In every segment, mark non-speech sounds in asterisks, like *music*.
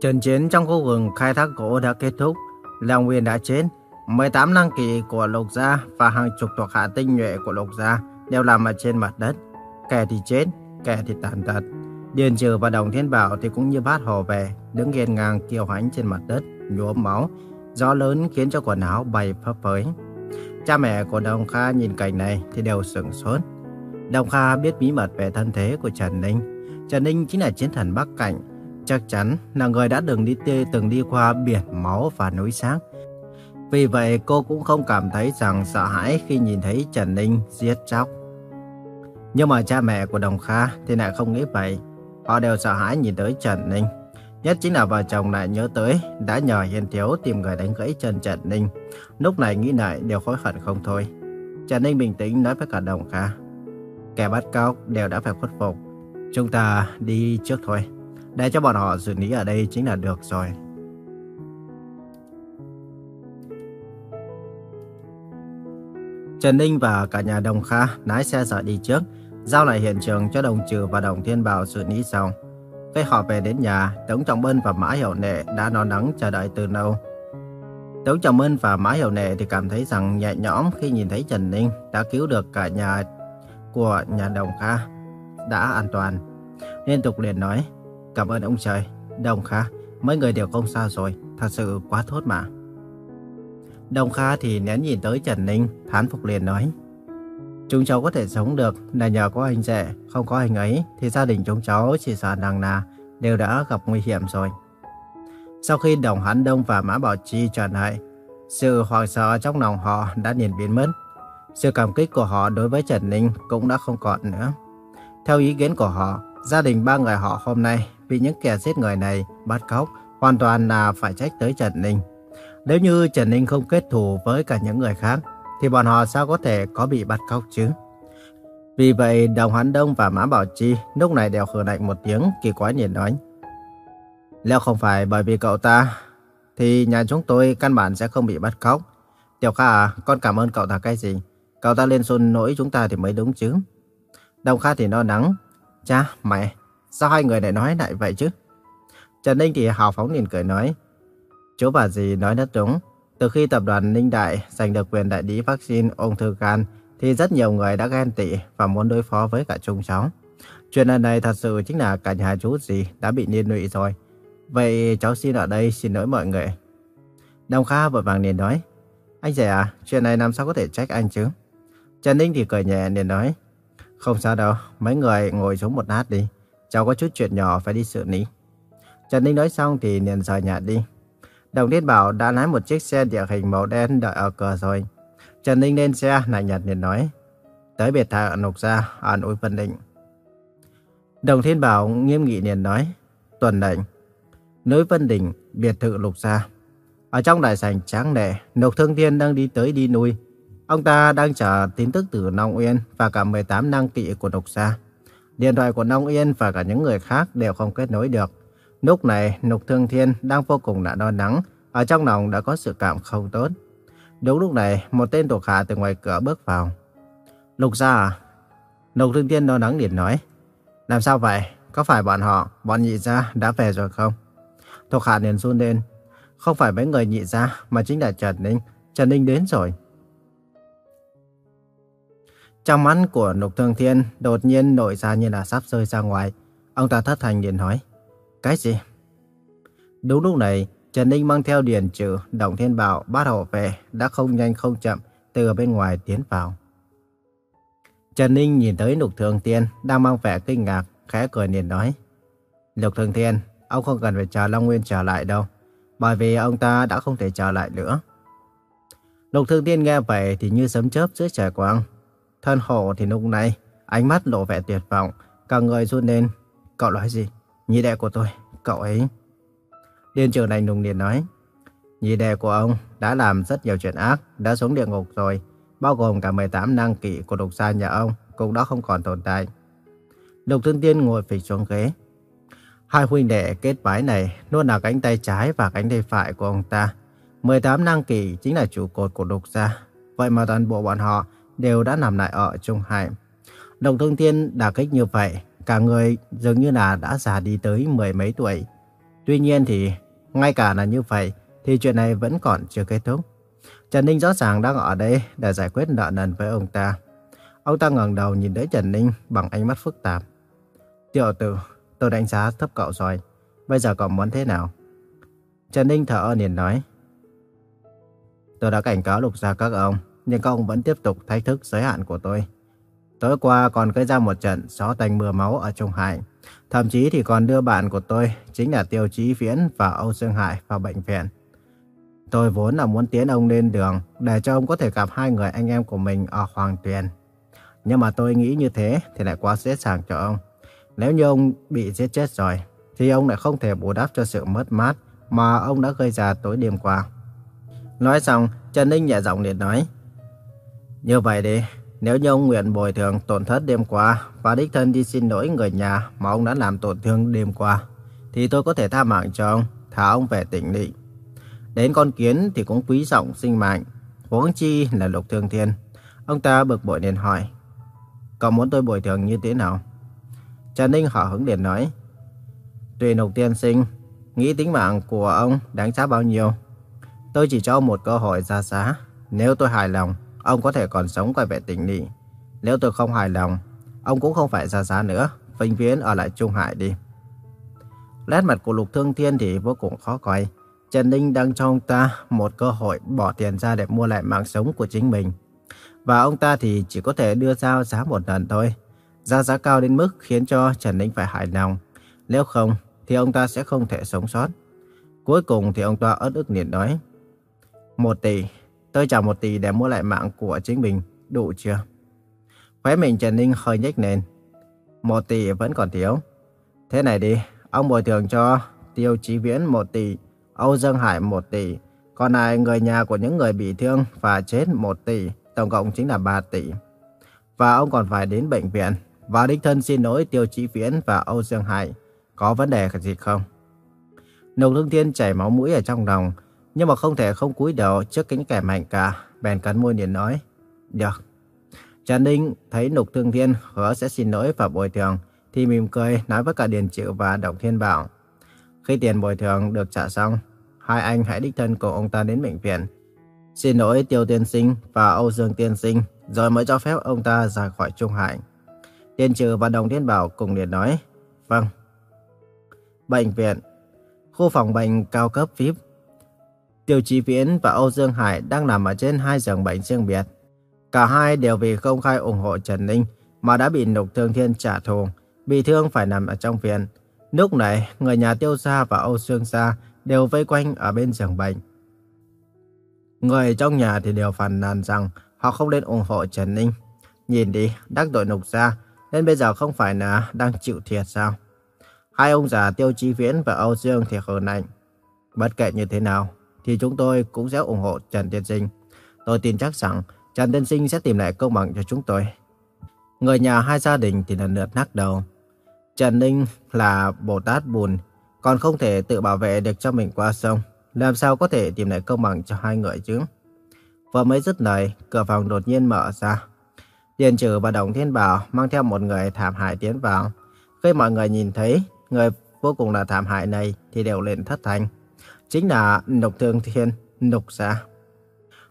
Trận chiến trong khu vực khai thác gỗ đã kết thúc, Long Nguyên đã chết. 18 năng kỳ của Lục Gia và hàng chục thuộc hạ tinh nhuệ của Lục Gia đều nằm ở trên mặt đất. Kẻ thì chết, kẻ thì tàn tật. Điền Trừ và Đồng Thiên Bảo thì cũng như bát hồ về, đứng ghen ngang kiêu hãnh trên mặt đất, nhuốm máu. Gió lớn khiến cho quần áo bay phấp phới. Cha mẹ của Đồng Kha nhìn cảnh này thì đều sửng sốt. Đồng Kha biết bí mật về thân thế của Trần Ninh. Trần Ninh chính là chiến thần Bắc Cảnh. Chắc chắn là người đã từng đi tê, từng đi qua biển máu và núi xác. Vì vậy, cô cũng không cảm thấy rằng sợ hãi khi nhìn thấy Trần Ninh giết chóc. Nhưng mà cha mẹ của Đồng Kha thì lại không nghĩ vậy. Họ đều sợ hãi nhìn tới Trần Ninh. Nhất chính là vợ chồng lại nhớ tới, đã nhờ Hiền Thiếu tìm người đánh gãy chân Trần Ninh. Lúc này nghĩ lại đều hối hận không thôi. Trần Ninh bình tĩnh nói với cả Đồng Kha. Kẻ bắt cóc đều đã phải khuất phục. Chúng ta đi trước thôi. Để cho bọn họ xử lý ở đây chính là được rồi. Trần Ninh và cả nhà Đồng Kha lái xe rời đi trước, giao lại hiện trường cho Đồng Trừ và Đồng Thiên Bảo xử lý xong. Khi họ về đến nhà, Tống Trọng Bân và Mã Hiểu Nệ đã no nắng chờ đợi từ lâu. Tống Trọng Bân và Mã Hiểu Nệ thì cảm thấy rằng nhẹ nhõm khi nhìn thấy Trần Ninh đã cứu được cả nhà của nhà Đồng Kha đã an toàn. Liên tục liền nói, cảm ơn ông trời, Đồng Kha, mấy người đều không sao rồi, thật sự quá tốt mà. Đồng Kha thì nén nhìn tới Trần Ninh, thán phục liền nói. Chúng cháu có thể sống được là nhờ có anh rể, không có anh ấy thì gia đình chúng cháu chỉ sợ rằng là đều đã gặp nguy hiểm rồi. Sau khi Đồng Hán Đông và Mã Bảo Chi trở lại, sự hoảng sợ trong lòng họ đã liền biến mất. Sự cảm kích của họ đối với Trần Ninh cũng đã không còn nữa. Theo ý kiến của họ, gia đình ba người họ hôm nay bị những kẻ giết người này bắt cóc hoàn toàn là phải trách tới Trần Ninh. Nếu như Trần Ninh không kết thù với cả những người khác, thì bọn họ sao có thể có bị bắt cóc chứ? Vì vậy, Đồng Hán Đông và Mã Bảo Chi lúc này đều hừ lạnh một tiếng kỳ quái nhìn nói. Nếu không phải bởi vì cậu ta, thì nhà chúng tôi căn bản sẽ không bị bắt cóc. Tiểu Kha à, con cảm ơn cậu ta cái gì? Cậu ta lên xôn nỗi chúng ta thì mới đúng chứ. Đồng Kha thì no nắng. Cha, mẹ, sao hai người lại nói lại vậy chứ? Trần Ninh thì hào phóng nhìn cười nói. Chú bà dì nói rất đúng. Từ khi tập đoàn Ninh Đại giành được quyền đại lý vaccine ung thư gan, thì rất nhiều người đã ghen tị và muốn đối phó với cả chung cháu. Chuyện lần này thật sự chính là cả nhà chú dì đã bị liên lụy rồi. Vậy cháu xin ở đây xin lỗi mọi người. Đồng Kha vội vàng liền nói. Anh rể à, chuyện này làm sao có thể trách anh chứ? Trần Ninh thì cười nhẹ liền nói. Không sao đâu, mấy người ngồi xuống một lát đi. Cháu có chút chuyện nhỏ phải đi xử lý. Trần Ninh nói xong thì liền rời nhà đi. Đồng Thiên Bảo đã lái một chiếc xe địa hình màu đen đợi ở cửa rồi. Trần Ninh lên xe, lạnh nhạt liền nói. Tới biệt thự Nục Gia, ở núi Vân Định. Đồng Thiên Bảo nghiêm nghị liền nói. Tuần lệnh. Núi Vân Định, biệt thự Lục Gia. Ở trong đại sảnh tráng lệ, Nục Thương Thiên đang đi tới đi nuôi. Ông ta đang chờ tin tức từ Long Uyên và cả 18 năng kỵ của Nục Gia. Điện thoại của Nông Yên và cả những người khác đều không kết nối được. Lúc này, Nục Thương Thiên đang vô cùng đã đo nắng, ở trong lòng đã có sự cảm không tốt. Đúng lúc này, một tên thuộc hạ từ ngoài cửa bước vào. Lục gia à? Nục Thương Thiên đo nắng liền nói. Làm sao vậy? Có phải bọn họ, bọn nhị gia đã về rồi không? Thuộc hạ liền run lên. Không phải mấy người nhị gia, mà chính là Trần Ninh. Trần Ninh đến rồi. Trong mắt của lục Thương Thiên đột nhiên nổi ra như là sắp rơi ra ngoài. Ông ta thất thành liền nói. Cái gì? Đúng lúc này, Trần Ninh mang theo Điền Trừ, động Thiên Bảo, bát hộ về, đã không nhanh không chậm, từ bên ngoài tiến vào. Trần Ninh nhìn thấy Lục Thường Thiên đang mang vẻ kinh ngạc, khẽ cười liền nói. Lục Thường Thiên, ông không cần phải chờ Long Nguyên trở lại đâu, bởi vì ông ta đã không thể trở lại nữa. Lục Thường Thiên nghe vậy thì như sấm chớp giữa trời quang. Thân hộ thì lúc này, ánh mắt lộ vẻ tuyệt vọng, cả người run lên. Cậu nói gì? Nhị đệ của tôi, cậu ấy... Điên trường đành lùng điện nói. Nhị đệ của ông đã làm rất nhiều chuyện ác, đã xuống địa ngục rồi. Bao gồm cả 18 năng kỵ của độc gia nhà ông cũng đã không còn tồn tại. Lục Thương Tiên ngồi phịch xuống ghế. Hai huynh đệ kết bái này luôn là cánh tay trái và cánh tay phải của ông ta. 18 năng kỵ chính là trụ cột của độc gia. Vậy mà toàn bộ bọn họ đều đã nằm lại ở Trung Hải. Đồng Thương Tiên đả kích như vậy cả người dường như là đã già đi tới mười mấy tuổi. Tuy nhiên thì, ngay cả là như vậy, thì chuyện này vẫn còn chưa kết thúc. Trần Ninh rõ ràng đang ở đây để giải quyết nợ nần với ông ta. Ông ta ngẩng đầu nhìn tới Trần Ninh bằng ánh mắt phức tạp. Tiểu tử, tôi đánh giá thấp cậu rồi. Bây giờ cậu muốn thế nào? Trần Ninh thở ơ liền nói. Tôi đã cảnh cáo lục gia các ông, nhưng các ông vẫn tiếp tục thách thức giới hạn của tôi. Tối qua còn gây ra một trận gió tanh mưa máu ở Trung Hải. Thậm chí thì còn đưa bạn của tôi, chính là Tiêu Chí Viễn và Âu Dương Hải vào bệnh viện. Tôi vốn là muốn tiến ông lên đường để cho ông có thể gặp hai người anh em của mình ở Hoàng Tuyền. Nhưng mà tôi nghĩ như thế thì lại quá dễ dàng cho ông. Nếu như ông bị giết chết rồi, thì ông lại không thể bù đắp cho sự mất mát mà ông đã gây ra tối đêm qua. Nói xong, Trần Ninh nhẹ giọng liền nói. Như vậy đi, nếu như ông nguyện bồi thường tổn thất đêm qua và đích thân đi xin lỗi người nhà mà ông đã làm tổn thương đêm qua, thì tôi có thể tha mạng cho ông, thả ông về tỉnh định. Đến con kiến thì cũng quý trọng sinh mạng, huống chi là lục thương thiên. Ông ta bực bội liền hỏi, cậu muốn tôi bồi thường như thế nào? Trần Ninh hở hứng liền nói, tùy lục tiên sinh, nghĩ tính mạng của ông đáng giá bao nhiêu? Tôi chỉ cho ông một cơ hội ra giá, nếu tôi hài lòng, ông có thể còn sống quay về tỉnh lỵ. Nếu tôi không hài lòng, ông cũng không phải ra giá nữa, vĩnh viễn ở lại Trung Hải đi. Nét mặt của Lục Thương Thiên thì vô cùng khó coi. Trần Ninh đang cho ông ta một cơ hội bỏ tiền ra để mua lại mạng sống của chính mình. Và ông ta thì chỉ có thể đưa ra giá một lần thôi. Giá giá cao đến mức khiến cho Trần Ninh phải hài lòng. Nếu không thì ông ta sẽ không thể sống sót. Cuối cùng thì ông ta ớt ức liền nói. Một tỷ, tôi trả một tỷ để mua lại mạng của chính mình, đủ chưa? Khóe mình Trần Ninh hơi nhếch lên. Một tỷ vẫn còn thiếu. Thế này đi, ông bồi thường cho Tiêu Chí Viễn một tỷ, Âu Dương Hải một tỷ, còn lại người nhà của những người bị thương và chết một tỷ, tổng cộng chính là ba tỷ. Và ông còn phải đến bệnh viện và đích thân xin lỗi Tiêu Chí Viễn và Âu Dương Hải. Có vấn đề gì không? Nục Lương Thiên chảy máu mũi ở trong lòng, nhưng mà không thể không cúi đầu trước những kẻ mạnh cả. Bèn cắn môi liền nói, được. Trần Ninh thấy Nục Thương Thiên hứa sẽ xin lỗi và bồi thường, thì mỉm cười nói với cả Điền Triệu và Động Thiên Bảo. Khi tiền bồi thường được trả xong, hai anh hãy đích thân cùng ông ta đến bệnh viện. Xin lỗi Tiêu Tiên Sinh và Âu Dương Tiên Sinh, rồi mới cho phép ông ta ra khỏi Trung Hải. Tiên Trừ và Đồng Thiên Bảo cùng liền nói, vâng. Bệnh viện, khu phòng bệnh cao cấp VIP. Tiêu Chí Viễn và Âu Dương Hải đang nằm ở trên hai giường bệnh riêng biệt. Cả hai đều vì công khai ủng hộ Trần Ninh mà đã bị Lục Thương Thiên trả thù, bị thương phải nằm ở trong viện. Lúc này, người nhà Tiêu Gia và Âu Dương Gia đều vây quanh ở bên giường bệnh. Người trong nhà thì đều phàn nàn rằng họ không nên ủng hộ Trần Ninh. Nhìn đi, đắc tội Lục Gia, nên bây giờ không phải là đang chịu thiệt sao? Hai ông già Tiêu Chí Viễn và Âu Dương thì hờn lạnh. Bất kể như thế nào, thì chúng tôi cũng sẽ ủng hộ Trần Tiên Sinh. Tôi tin chắc rằng Trần Tiên Sinh sẽ tìm lại công bằng cho chúng tôi. Người nhà hai gia đình thì lần lượt nắc đầu. Trần Ninh là Bồ Tát Bùn, còn không thể tự bảo vệ được cho mình qua sông. Làm sao có thể tìm lại công bằng cho hai người chứ? Vừa mới dứt lời, cửa phòng đột nhiên mở ra. Điền Trừ và Đồng Thiên Bảo mang theo một người thảm hại tiến vào. Khi mọi người nhìn thấy người vô cùng là thảm hại này thì đều lên thất thanh. Chính là Nục Thương Thiên, Nục Gia.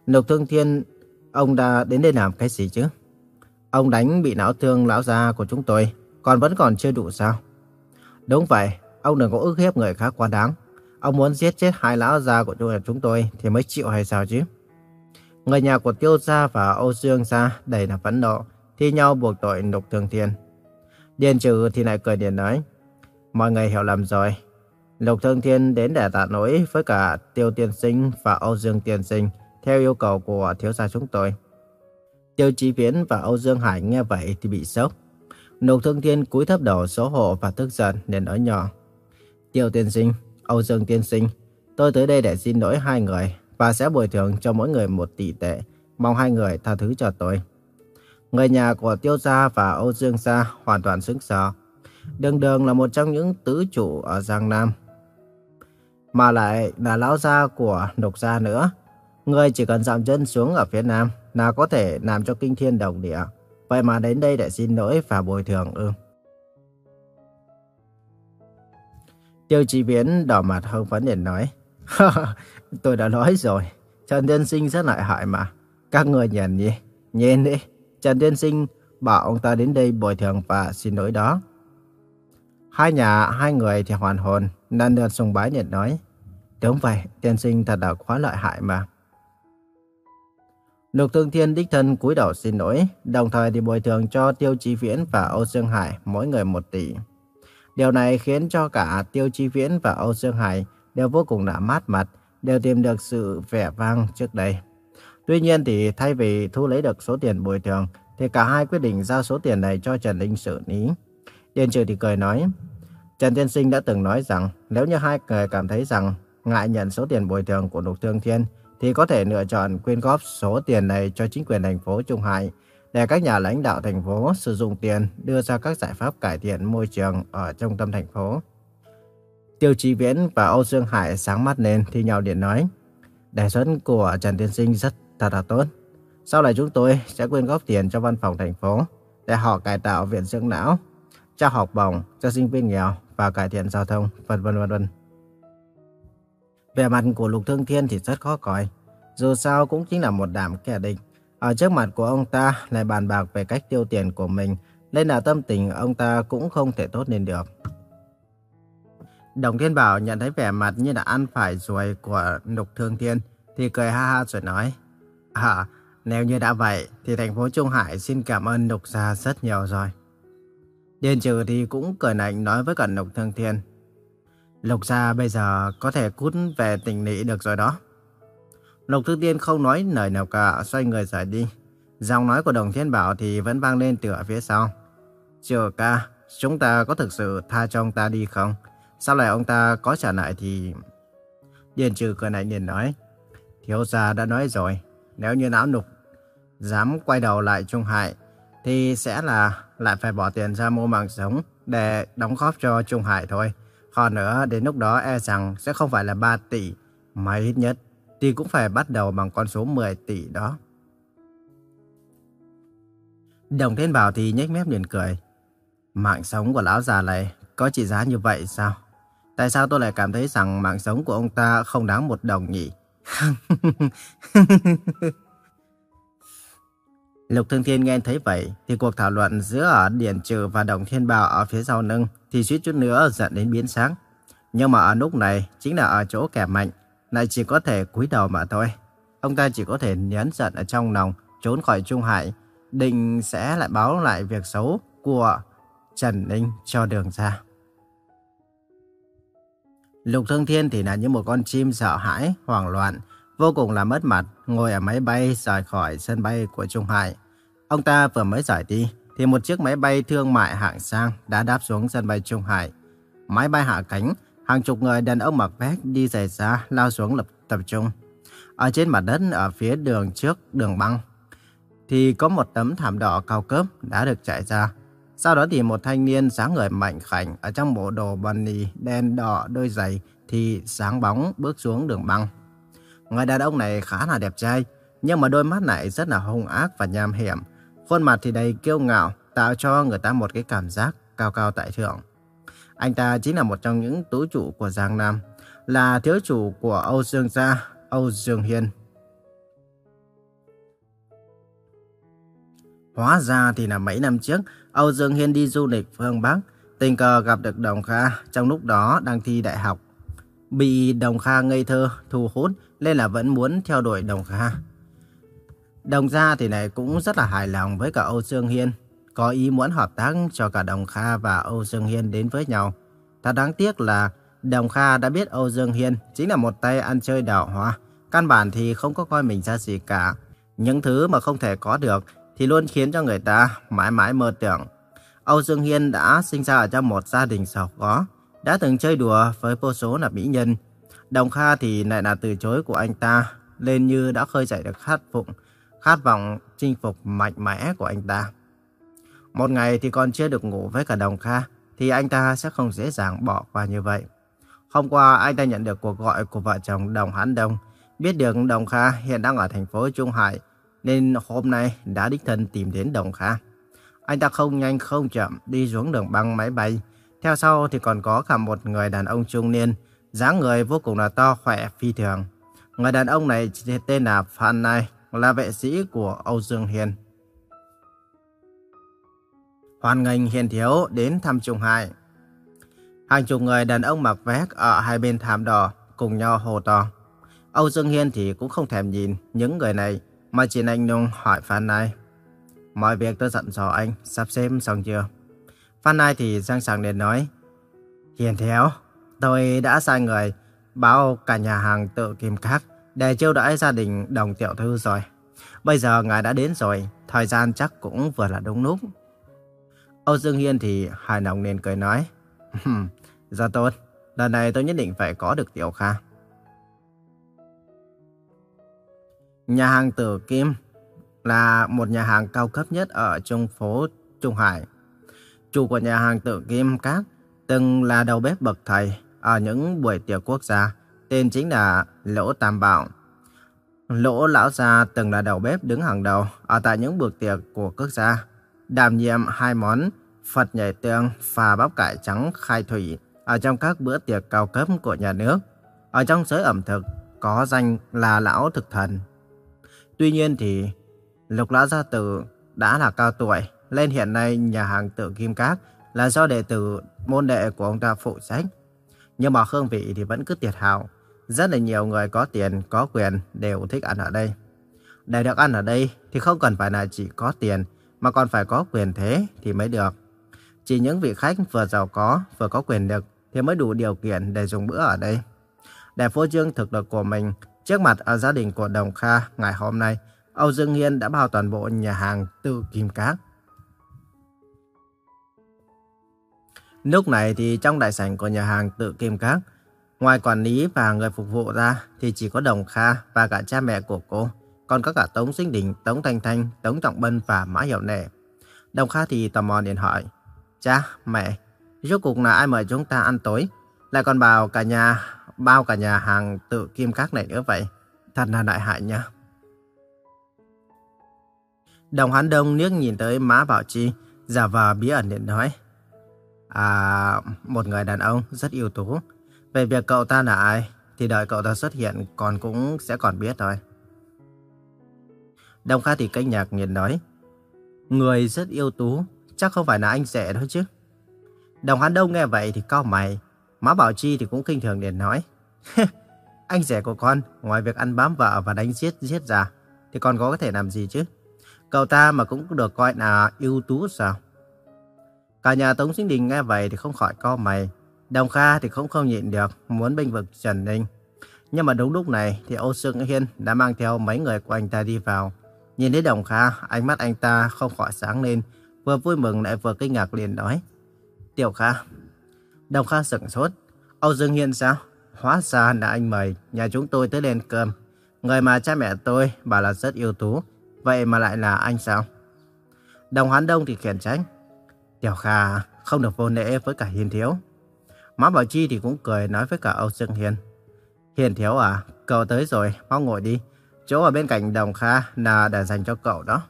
Nục Thương Thiên, ông đã đến đây làm cái gì chứ? Ông đánh bị não thương lão gia của chúng tôi còn vẫn còn chưa đủ sao? Đúng vậy, ông đừng có ức hiếp người khác quá đáng. Ông muốn giết chết hai lão già của chúng tôi thì mới chịu hay sao chứ? Người nhà của Tiêu Gia và Âu Dương Gia đầy là phẫn nộ, thi nhau buộc tội Nục Thương Thiên. Điền Trừ thì lại cười điền nói, mọi người hiểu lầm rồi. Lục Thương Thiên đến để tạ lỗi với cả Tiêu Tiên Sinh và Âu Dương Tiên Sinh theo yêu cầu của thiếu gia chúng tôi. Tiêu Chí Viễn và Âu Dương Hải nghe vậy thì bị sốc. Lục Thương Thiên cúi thấp đầu xấu hổ và tức giận nên nói nhỏ. Tiêu tiên sinh, Âu Dương tiên sinh, tôi tới đây để xin lỗi hai người và sẽ bồi thường cho mỗi người một tỷ tệ. Mong hai người tha thứ cho tôi. Người nhà của Tiêu Gia và Âu Dương Gia hoàn toàn xứng sờ. Đường đường là một trong những tứ chủ ở Giang Nam. Mà lại là lão gia của Nục Gia nữa. Người chỉ cần dạm chân xuống ở phía Nam là có thể làm cho kinh thiên động địa. Vậy mà đến đây để xin lỗi và bồi thường ư. Tiêu Chí biến đỏ mặt hưng phấn điện nói. *laughs* Tôi đã nói rồi, Trần Tiên Sinh rất lợi hại mà. Các người nhìn đi, nhìn đi. Trần Tiên Sinh bảo ông ta đến đây bồi thường và xin lỗi đó. Hai nhà, hai người thì hoàn hồn, lần lượt sùng bái nhận nói. Đúng vậy, tiên sinh thật là quá lợi hại mà. Lục Thương Thiên đích thân cúi đầu xin lỗi, đồng thời thì bồi thường cho Tiêu Chí Viễn và Âu Dương Hải mỗi người một tỷ. Điều này khiến cho cả Tiêu Chí Viễn và Âu Dương Hải đều vô cùng đã mát mặt, đều tìm được sự vẻ vang trước đây. Tuy nhiên thì thay vì thu lấy được số tiền bồi thường, thì cả hai quyết định giao số tiền này cho Trần Linh xử lý. Điền trừ thì cười nói, Trần Tiên Sinh đã từng nói rằng nếu như hai người cảm thấy rằng ngại nhận số tiền bồi thường của Lục Thương Thiên, thì có thể lựa chọn quyên góp số tiền này cho chính quyền thành phố Trung Hải để các nhà lãnh đạo thành phố sử dụng tiền đưa ra các giải pháp cải thiện môi trường ở trung tâm thành phố. Tiêu Chí Viễn và Âu Dương Hải sáng mắt lên thì nhau điện nói, đề xuất của Trần Tiên Sinh rất thật là tốt. Sau này chúng tôi sẽ quyên góp tiền cho văn phòng thành phố để họ cải tạo viện dưỡng não, cho học bổng cho sinh viên nghèo và cải thiện giao thông, vân vân vân vân. Vẻ mặt của Lục Thương Thiên thì rất khó coi. Dù sao cũng chính là một đảm kẻ địch. Ở trước mặt của ông ta lại bàn bạc về cách tiêu tiền của mình, nên là tâm tình ông ta cũng không thể tốt lên được. Đồng Thiên Bảo nhận thấy vẻ mặt như là ăn phải ruồi của Lục Thương Thiên, thì cười ha ha rồi nói, À, nếu như đã vậy, thì thành phố Trung Hải xin cảm ơn Lục Gia rất nhiều rồi. Điền trừ thì cũng cười lạnh nói với cả Lục Thương Thiên, Lục Gia bây giờ có thể cút về tỉnh nị được rồi đó. Lục Thư Tiên không nói lời nào cả, xoay người rời đi. Giọng nói của Đồng Thiên Bảo thì vẫn vang lên từ ở phía sau. Chưa ca, chúng ta có thực sự tha cho ông ta đi không? Sau này ông ta có trả lại thì... Điền trừ cười này liền nói. Thiếu gia đã nói rồi, nếu như não nục dám quay đầu lại Trung Hải, thì sẽ là lại phải bỏ tiền ra mua mạng sống để đóng góp cho Trung Hải thôi. Hơn nữa, đến lúc đó e rằng sẽ không phải là 3 tỷ, mà ít nhất thì cũng phải bắt đầu bằng con số 10 tỷ đó. Đồng Thiên Bảo thì nhếch mép liền cười. Mạng sống của lão già này có trị giá như vậy sao? Tại sao tôi lại cảm thấy rằng mạng sống của ông ta không đáng một đồng nhỉ? *laughs* Lục Thương Thiên nghe thấy vậy thì cuộc thảo luận giữa ở Điển Trừ và Đồng Thiên Bảo ở phía sau lưng thì suýt chút nữa dẫn đến biến sáng. Nhưng mà ở lúc này chính là ở chỗ kẻ mạnh, lại chỉ có thể cúi đầu mà thôi. Ông ta chỉ có thể nhẫn giận ở trong lòng, trốn khỏi Trung Hải, định sẽ lại báo lại việc xấu của Trần Ninh cho đường ra. Lục Thương Thiên thì là như một con chim sợ hãi, hoảng loạn, vô cùng là mất mặt, ngồi ở máy bay rời khỏi sân bay của Trung Hải. Ông ta vừa mới rời đi, thì một chiếc máy bay thương mại hạng sang đã đáp xuống sân bay Trung Hải. Máy bay hạ cánh, hàng chục người đàn ông mặc vest đi giày da lao xuống lập tập trung. Ở trên mặt đất ở phía đường trước đường băng, thì có một tấm thảm đỏ cao cấp đã được trải ra. Sau đó thì một thanh niên sáng người mạnh khảnh ở trong bộ đồ bunny đen đỏ đôi giày thì sáng bóng bước xuống đường băng. Người đàn ông này khá là đẹp trai, nhưng mà đôi mắt lại rất là hung ác và nham hiểm. Khuôn mặt thì đầy kiêu ngạo, tạo cho người ta một cái cảm giác cao cao tại thượng. Anh ta chính là một trong những tứ chủ của Giang Nam, là thiếu chủ của Âu Dương Gia, Âu Dương Hiên. Hóa ra thì là mấy năm trước, Âu Dương Hiên đi du lịch phương Bắc, tình cờ gặp được Đồng Kha trong lúc đó đang thi đại học. Bị Đồng Kha ngây thơ, thu hút nên là vẫn muốn theo đuổi Đồng Kha. Đồng gia thì này cũng rất là hài lòng với cả Âu Dương Hiên, có ý muốn hợp tác cho cả Đồng Kha và Âu Dương Hiên đến với nhau. Thật đáng tiếc là Đồng Kha đã biết Âu Dương Hiên chính là một tay ăn chơi đào hoa, căn bản thì không có coi mình ra gì cả. Những thứ mà không thể có được thì luôn khiến cho người ta mãi mãi mơ tưởng. Âu Dương Hiên đã sinh ra ở trong một gia đình giàu có, đã từng chơi đùa với vô số là mỹ nhân. Đồng Kha thì lại là từ chối của anh ta, lên như đã khơi dậy được khát vọng, khát vọng chinh phục mạnh mẽ của anh ta. Một ngày thì còn chưa được ngủ với cả Đồng Kha, thì anh ta sẽ không dễ dàng bỏ qua như vậy. Hôm qua anh ta nhận được cuộc gọi của vợ chồng Đồng Hán Đông, biết được Đồng Kha hiện đang ở thành phố Trung Hải, nên hôm nay đã đích thân tìm đến Đồng Kha. Anh ta không nhanh không chậm đi xuống đường băng máy bay, theo sau thì còn có cả một người đàn ông trung niên, dáng người vô cùng là to khỏe phi thường. Người đàn ông này tên là Phan Nai, là vệ sĩ của Âu Dương Hiền. hoàn ngành Hiền Thiếu đến thăm Trung Hải. Hàng chục người đàn ông mặc vest ở hai bên thảm đỏ cùng nhau hô to. Âu Dương Hiên thì cũng không thèm nhìn những người này mà chỉ anh nung hỏi Phan Nai. Mọi việc tôi dặn dò anh sắp xếp xong chưa? Phan Nai thì sang sảng đến nói. Hiền Thiếu, tôi đã sai người báo cả nhà hàng tự kim khắc để chiêu đãi gia đình đồng tiểu thư rồi. Bây giờ ngài đã đến rồi, thời gian chắc cũng vừa là đúng lúc. Âu Dương Hiên thì hài lòng nên cười nói. Dạ *laughs* tốt, lần này tôi nhất định phải có được Tiểu Kha. Nhà hàng Tử Kim là một nhà hàng cao cấp nhất ở trung phố Trung Hải. Chủ của nhà hàng tự Kim Các từng là đầu bếp bậc thầy ở những buổi tiệc quốc gia, tên chính là Lỗ Tam Bảo. Lỗ Lão Gia từng là đầu bếp đứng hàng đầu ở tại những bữa tiệc của quốc gia, đảm nhiệm hai món Phật nhảy tương và bắp cải trắng khai thủy ở trong các bữa tiệc cao cấp của nhà nước. Ở trong giới ẩm thực có danh là Lão Thực Thần. Tuy nhiên thì Lục Lão Gia Tử đã là cao tuổi, lên hiện nay nhà hàng tự Kim Cát là do đệ tử môn đệ của ông ta phụ trách. Nhưng mà hương vị thì vẫn cứ tuyệt hảo. Rất là nhiều người có tiền, có quyền đều thích ăn ở đây. Để được ăn ở đây thì không cần phải là chỉ có tiền, mà còn phải có quyền thế thì mới được. Chỉ những vị khách vừa giàu có, vừa có quyền lực thì mới đủ điều kiện để dùng bữa ở đây. Để phô trương thực lực của mình, trước mặt ở gia đình của Đồng Kha ngày hôm nay, Âu Dương Hiên đã bao toàn bộ nhà hàng tự Kim Cát. Lúc này thì trong đại sảnh của nhà hàng tự Kim các, ngoài quản lý và người phục vụ ra thì chỉ có Đồng Kha và cả cha mẹ của cô, còn có cả Tống Sinh Đình, Tống Thanh Thanh, Tống Trọng Bân và Mã Hiểu Nệ. Đồng Kha thì tò mò điện hỏi, cha, mẹ, rốt cuộc là ai mời chúng ta ăn tối, lại còn bảo cả nhà, bao cả nhà hàng tự Kim các này nữa vậy, thật là đại hại nha. Đồng Hán Đông nước nhìn tới Mã Bảo Chi, giả vờ bí ẩn điện nói. À, một người đàn ông rất ưu tú. Về việc cậu ta là ai, thì đợi cậu ta xuất hiện còn cũng sẽ còn biết thôi. Đồng Kha thì kinh ngạc nhìn nói. Người rất ưu tú, chắc không phải là anh rể đâu chứ. Đồng Hán Đông nghe vậy thì cao mày. má Bảo Chi thì cũng kinh thường để nói. anh rể của con, ngoài việc ăn bám vợ và đánh giết giết già, thì còn có thể làm gì chứ? Cậu ta mà cũng được coi là ưu tú sao? Cả nhà Tống Sinh Đình nghe vậy thì không khỏi co mày. Đồng Kha thì cũng không nhịn được, muốn bênh vực Trần Ninh. Nhưng mà đúng lúc này thì Âu Sương Hiên đã mang theo mấy người của anh ta đi vào. Nhìn thấy Đồng Kha, ánh mắt anh ta không khỏi sáng lên, vừa vui mừng lại vừa kinh ngạc liền nói. Tiểu Kha. Đồng Kha sửng sốt. Âu Dương Hiên sao? Hóa ra là anh mời nhà chúng tôi tới lên cơm. Người mà cha mẹ tôi bảo là rất yêu tú. Vậy mà lại là anh sao? Đồng Hán Đông thì khiển trách. Tiểu Kha không được vô lễ với cả Hiền Thiếu. Má Bảo Chi thì cũng cười nói với cả Âu Dương Hiền. Hiền Thiếu à, cậu tới rồi, mau ngồi đi. Chỗ ở bên cạnh Đồng Kha là để dành cho cậu đó.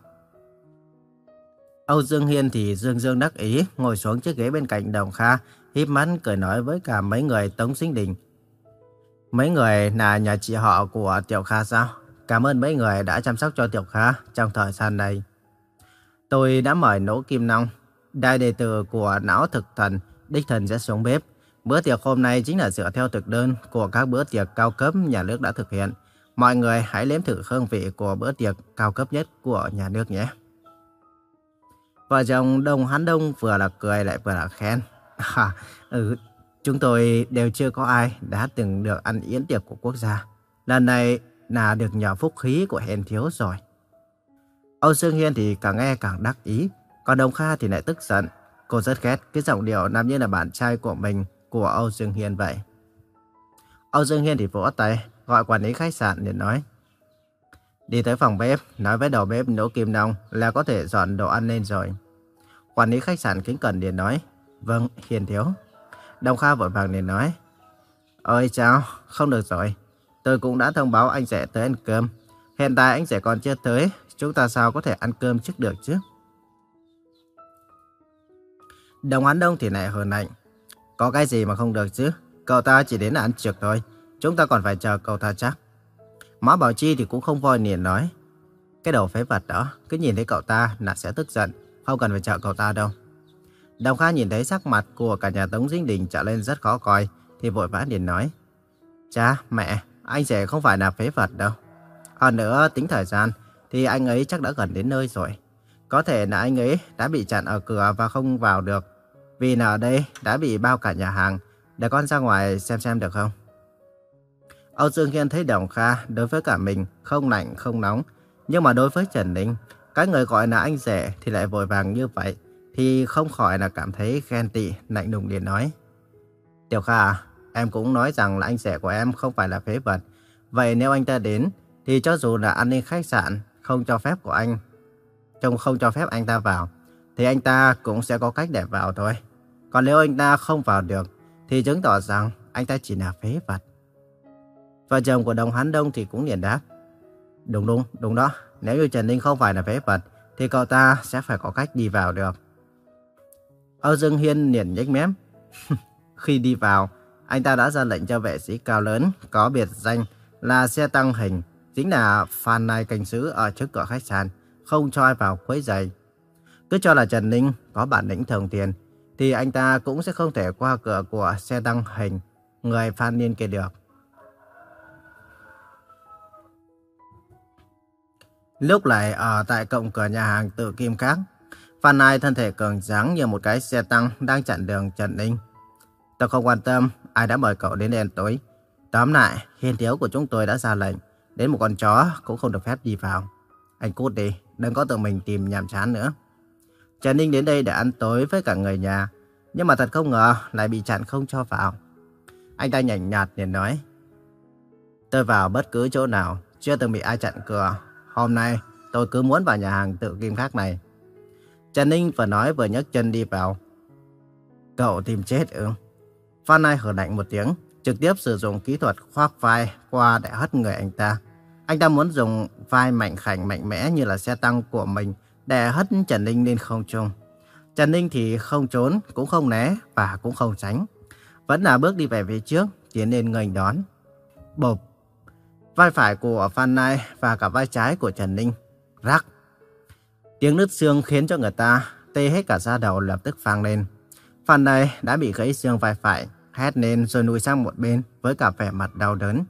Âu Dương Hiên thì dương dương đắc ý ngồi xuống chiếc ghế bên cạnh Đồng Kha, híp mắt cười nói với cả mấy người Tống Sinh Đình. Mấy người là nhà chị họ của Tiểu Kha sao? Cảm ơn mấy người đã chăm sóc cho Tiểu Kha trong thời gian này. Tôi đã mời Nỗ Kim Long đại đệ tử của não thực thần, đích thần sẽ xuống bếp. Bữa tiệc hôm nay chính là dựa theo thực đơn của các bữa tiệc cao cấp nhà nước đã thực hiện. Mọi người hãy nếm thử hương vị của bữa tiệc cao cấp nhất của nhà nước nhé. Vợ chồng Đông Hán Đông vừa là cười lại vừa là khen. À, ừ, chúng tôi đều chưa có ai đã từng được ăn yến tiệc của quốc gia. Lần này là được nhờ phúc khí của hèn thiếu rồi. Âu Dương Hiên thì càng nghe càng đắc ý, còn Đồng Kha thì lại tức giận. Cô rất ghét cái giọng điệu nam như là bạn trai của mình, của Âu Dương Hiên vậy. Âu Dương Hiên thì vỗ tay, gọi quản lý khách sạn để nói. Đi tới phòng bếp, nói với đầu bếp nấu kim đông là có thể dọn đồ ăn lên rồi. Quản lý khách sạn kính cẩn liền nói. Vâng, Hiền thiếu. Đồng Kha vội vàng liền nói. Ôi chào, không được rồi. Tôi cũng đã thông báo anh sẽ tới ăn cơm. Hiện tại anh sẽ còn chưa tới, chúng ta sao có thể ăn cơm trước được chứ? Đồng Án Đông thì lại hờn lạnh. Có cái gì mà không được chứ? Cậu ta chỉ đến là ăn trực thôi. Chúng ta còn phải chờ cậu ta chắc. Mã Bảo Chi thì cũng không voi niềm nói. Cái đầu phế vật đó, cứ nhìn thấy cậu ta là sẽ tức giận. Không cần phải chờ cậu ta đâu. Đồng Kha nhìn thấy sắc mặt của cả nhà Tống Dinh Đình trở lên rất khó coi. Thì vội vã liền nói. Cha, mẹ, anh sẽ không phải là phế vật đâu. Hơn nữa, tính thời gian, thì anh ấy chắc đã gần đến nơi rồi. Có thể là anh ấy đã bị chặn ở cửa và không vào được. Vì nào ở đây đã bị bao cả nhà hàng. Để con ra ngoài xem xem được không? Âu Dương Hiên thấy Đồng Kha đối với cả mình không lạnh không nóng. Nhưng mà đối với Trần Ninh, cái người gọi là anh rể thì lại vội vàng như vậy. Thì không khỏi là cảm thấy ghen tị, lạnh lùng liền nói. Tiểu Kha à, em cũng nói rằng là anh rể của em không phải là phế vật. Vậy nếu anh ta đến, thì cho dù là an ninh khách sạn không cho phép của anh, trông không cho phép anh ta vào, thì anh ta cũng sẽ có cách để vào thôi. Còn nếu anh ta không vào được, thì chứng tỏ rằng anh ta chỉ là phế vật. Vợ chồng của đồng Hán Đông thì cũng liền đáp. Đúng đúng, đúng đó. Nếu như Trần Ninh không phải là phế vật, thì cậu ta sẽ phải có cách đi vào được. Âu Dương Hiên liền nhếch mép. *laughs* Khi đi vào, anh ta đã ra lệnh cho vệ sĩ cao lớn có biệt danh là xe tăng hình, chính là Phan Nai cảnh sứ ở trước cửa khách sạn, không cho ai vào quấy rầy. Cứ cho là Trần Ninh có bản lĩnh thường tiền, thì anh ta cũng sẽ không thể qua cửa của xe tăng hình người Phan Niên kia được. Lúc này ở tại cổng cửa nhà hàng tự kim khác, Phan Nai thân thể cường tráng như một cái xe tăng đang chặn đường Trần Ninh. Tôi không quan tâm ai đã mời cậu đến đèn tối. Tóm lại, hiên thiếu của chúng tôi đã ra lệnh, đến một con chó cũng không được phép đi vào. Anh cút đi, đừng có tự mình tìm nhàm chán nữa. Trần Ninh đến đây để ăn tối với cả người nhà, nhưng mà thật không ngờ lại bị chặn không cho vào. Anh ta nhảnh nhạt liền nói, Tôi vào bất cứ chỗ nào, chưa từng bị ai chặn cửa. Hôm nay, tôi cứ muốn vào nhà hàng tự kim khác này. Trần Ninh vừa nói vừa nhấc chân đi vào. Cậu tìm chết ư? Phan Ai hở lạnh một tiếng, trực tiếp sử dụng kỹ thuật khoác vai qua để hất người anh ta. Anh ta muốn dùng vai mạnh khảnh mạnh mẽ như là xe tăng của mình để hất Trần Ninh lên không trung. Trần Ninh thì không trốn, cũng không né và cũng không tránh. Vẫn là bước đi về phía trước, tiến lên nghênh đón. Bộp! Vai phải của Phan Nai và cả vai trái của Trần Ninh. Rắc! Tiếng nứt xương khiến cho người ta tê hết cả da đầu lập tức vang lên. Phan Nai đã bị gãy xương vai phải, hét lên rồi lùi sang một bên với cả vẻ mặt đau đớn.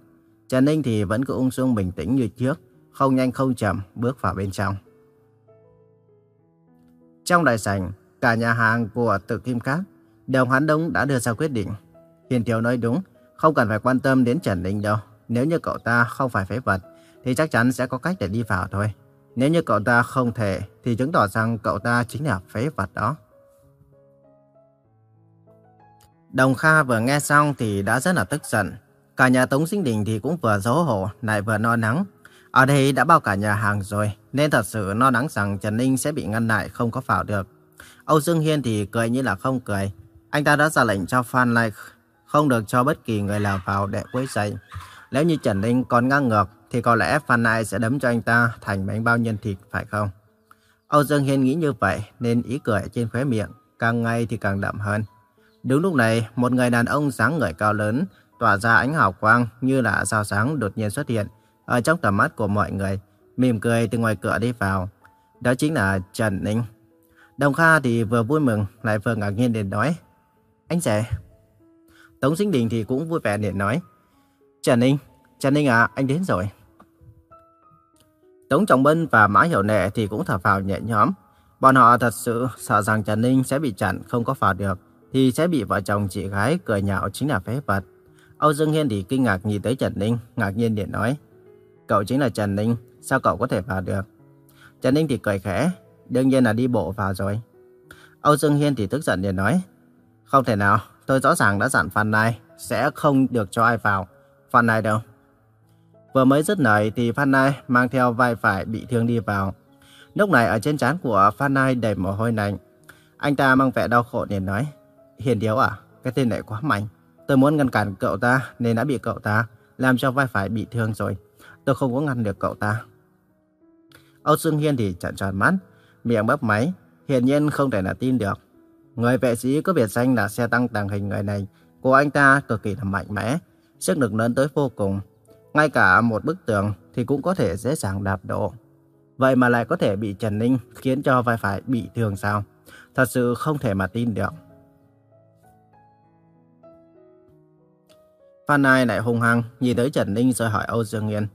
Trần Ninh thì vẫn cứ ung dung bình tĩnh như trước, không nhanh không chậm bước vào bên trong. Trong đại sảnh, cả nhà hàng của Tự Kim Cát, Đồng Hán Đông đã đưa ra quyết định. Hiền Thiếu nói đúng, không cần phải quan tâm đến Trần đình đâu. Nếu như cậu ta không phải phế vật, thì chắc chắn sẽ có cách để đi vào thôi. Nếu như cậu ta không thể, thì chứng tỏ rằng cậu ta chính là phế vật đó. Đồng Kha vừa nghe xong thì đã rất là tức giận. Cả nhà Tống Sinh Đình thì cũng vừa xấu hổ, lại vừa no nắng. Ở đây đã bao cả nhà hàng rồi, nên thật sự lo lắng rằng Trần Ninh sẽ bị ngăn lại không có vào được. Âu Dương Hiên thì cười như là không cười. Anh ta đã ra lệnh cho Phan Lai không được cho bất kỳ người nào vào để quấy rầy. Nếu như Trần Ninh còn ngang ngược, thì có lẽ Phan Lai sẽ đấm cho anh ta thành bánh bao nhân thịt, phải không? Âu Dương Hiên nghĩ như vậy, nên ý cười trên khóe miệng, càng ngày thì càng đậm hơn. Đúng lúc này, một người đàn ông dáng người cao lớn, tỏa ra ánh hào quang như là sao sáng đột nhiên xuất hiện ở trong tầm mắt của mọi người, mỉm cười từ ngoài cửa đi vào. Đó chính là Trần Ninh. Đồng Kha thì vừa vui mừng lại vừa ngạc nhiên đến nói, anh rể. Tống Sinh Đình thì cũng vui vẻ liền nói, Trần Ninh, Trần Ninh à, anh đến rồi. Tống Trọng Bân và Mã Hiểu Nệ thì cũng thở phào nhẹ nhõm. Bọn họ thật sự sợ rằng Trần Ninh sẽ bị chặn không có vào được, thì sẽ bị vợ chồng chị gái cười nhạo chính là phế vật. Âu Dương Hiên thì kinh ngạc nhìn tới Trần Ninh, ngạc nhiên điện nói. Cậu chính là Trần Ninh, sao cậu có thể vào được? Trần Ninh thì cười khẽ, đương nhiên là đi bộ vào rồi. Âu Dương Hiên thì tức giận liền nói. Không thể nào, tôi rõ ràng đã dặn Phan Nai sẽ không được cho ai vào. Phan Nai đâu? Vừa mới dứt lời thì Phan Nai mang theo vai phải bị thương đi vào. Lúc này ở trên trán của Phan Nai đầy mồ hôi lạnh. Anh ta mang vẻ đau khổ liền nói. Hiền điếu à, cái tên này quá mạnh. Tôi muốn ngăn cản cậu ta nên đã bị cậu ta làm cho vai phải bị thương rồi. Tôi không có ngăn được cậu ta. Âu Dương Hiên thì trợn tròn mắt, miệng bấp máy, hiển nhiên không thể là tin được. Người vệ sĩ có biệt danh là xe tăng tàng hình người này của anh ta cực kỳ là mạnh mẽ, sức lực lớn tới vô cùng. Ngay cả một bức tường thì cũng có thể dễ dàng đạp đổ. Vậy mà lại có thể bị Trần Ninh khiến cho vai phải bị thương sao? Thật sự không thể mà tin được. Phan Ai lại hung hăng nhìn tới Trần Ninh rồi hỏi Âu Dương Nghiên.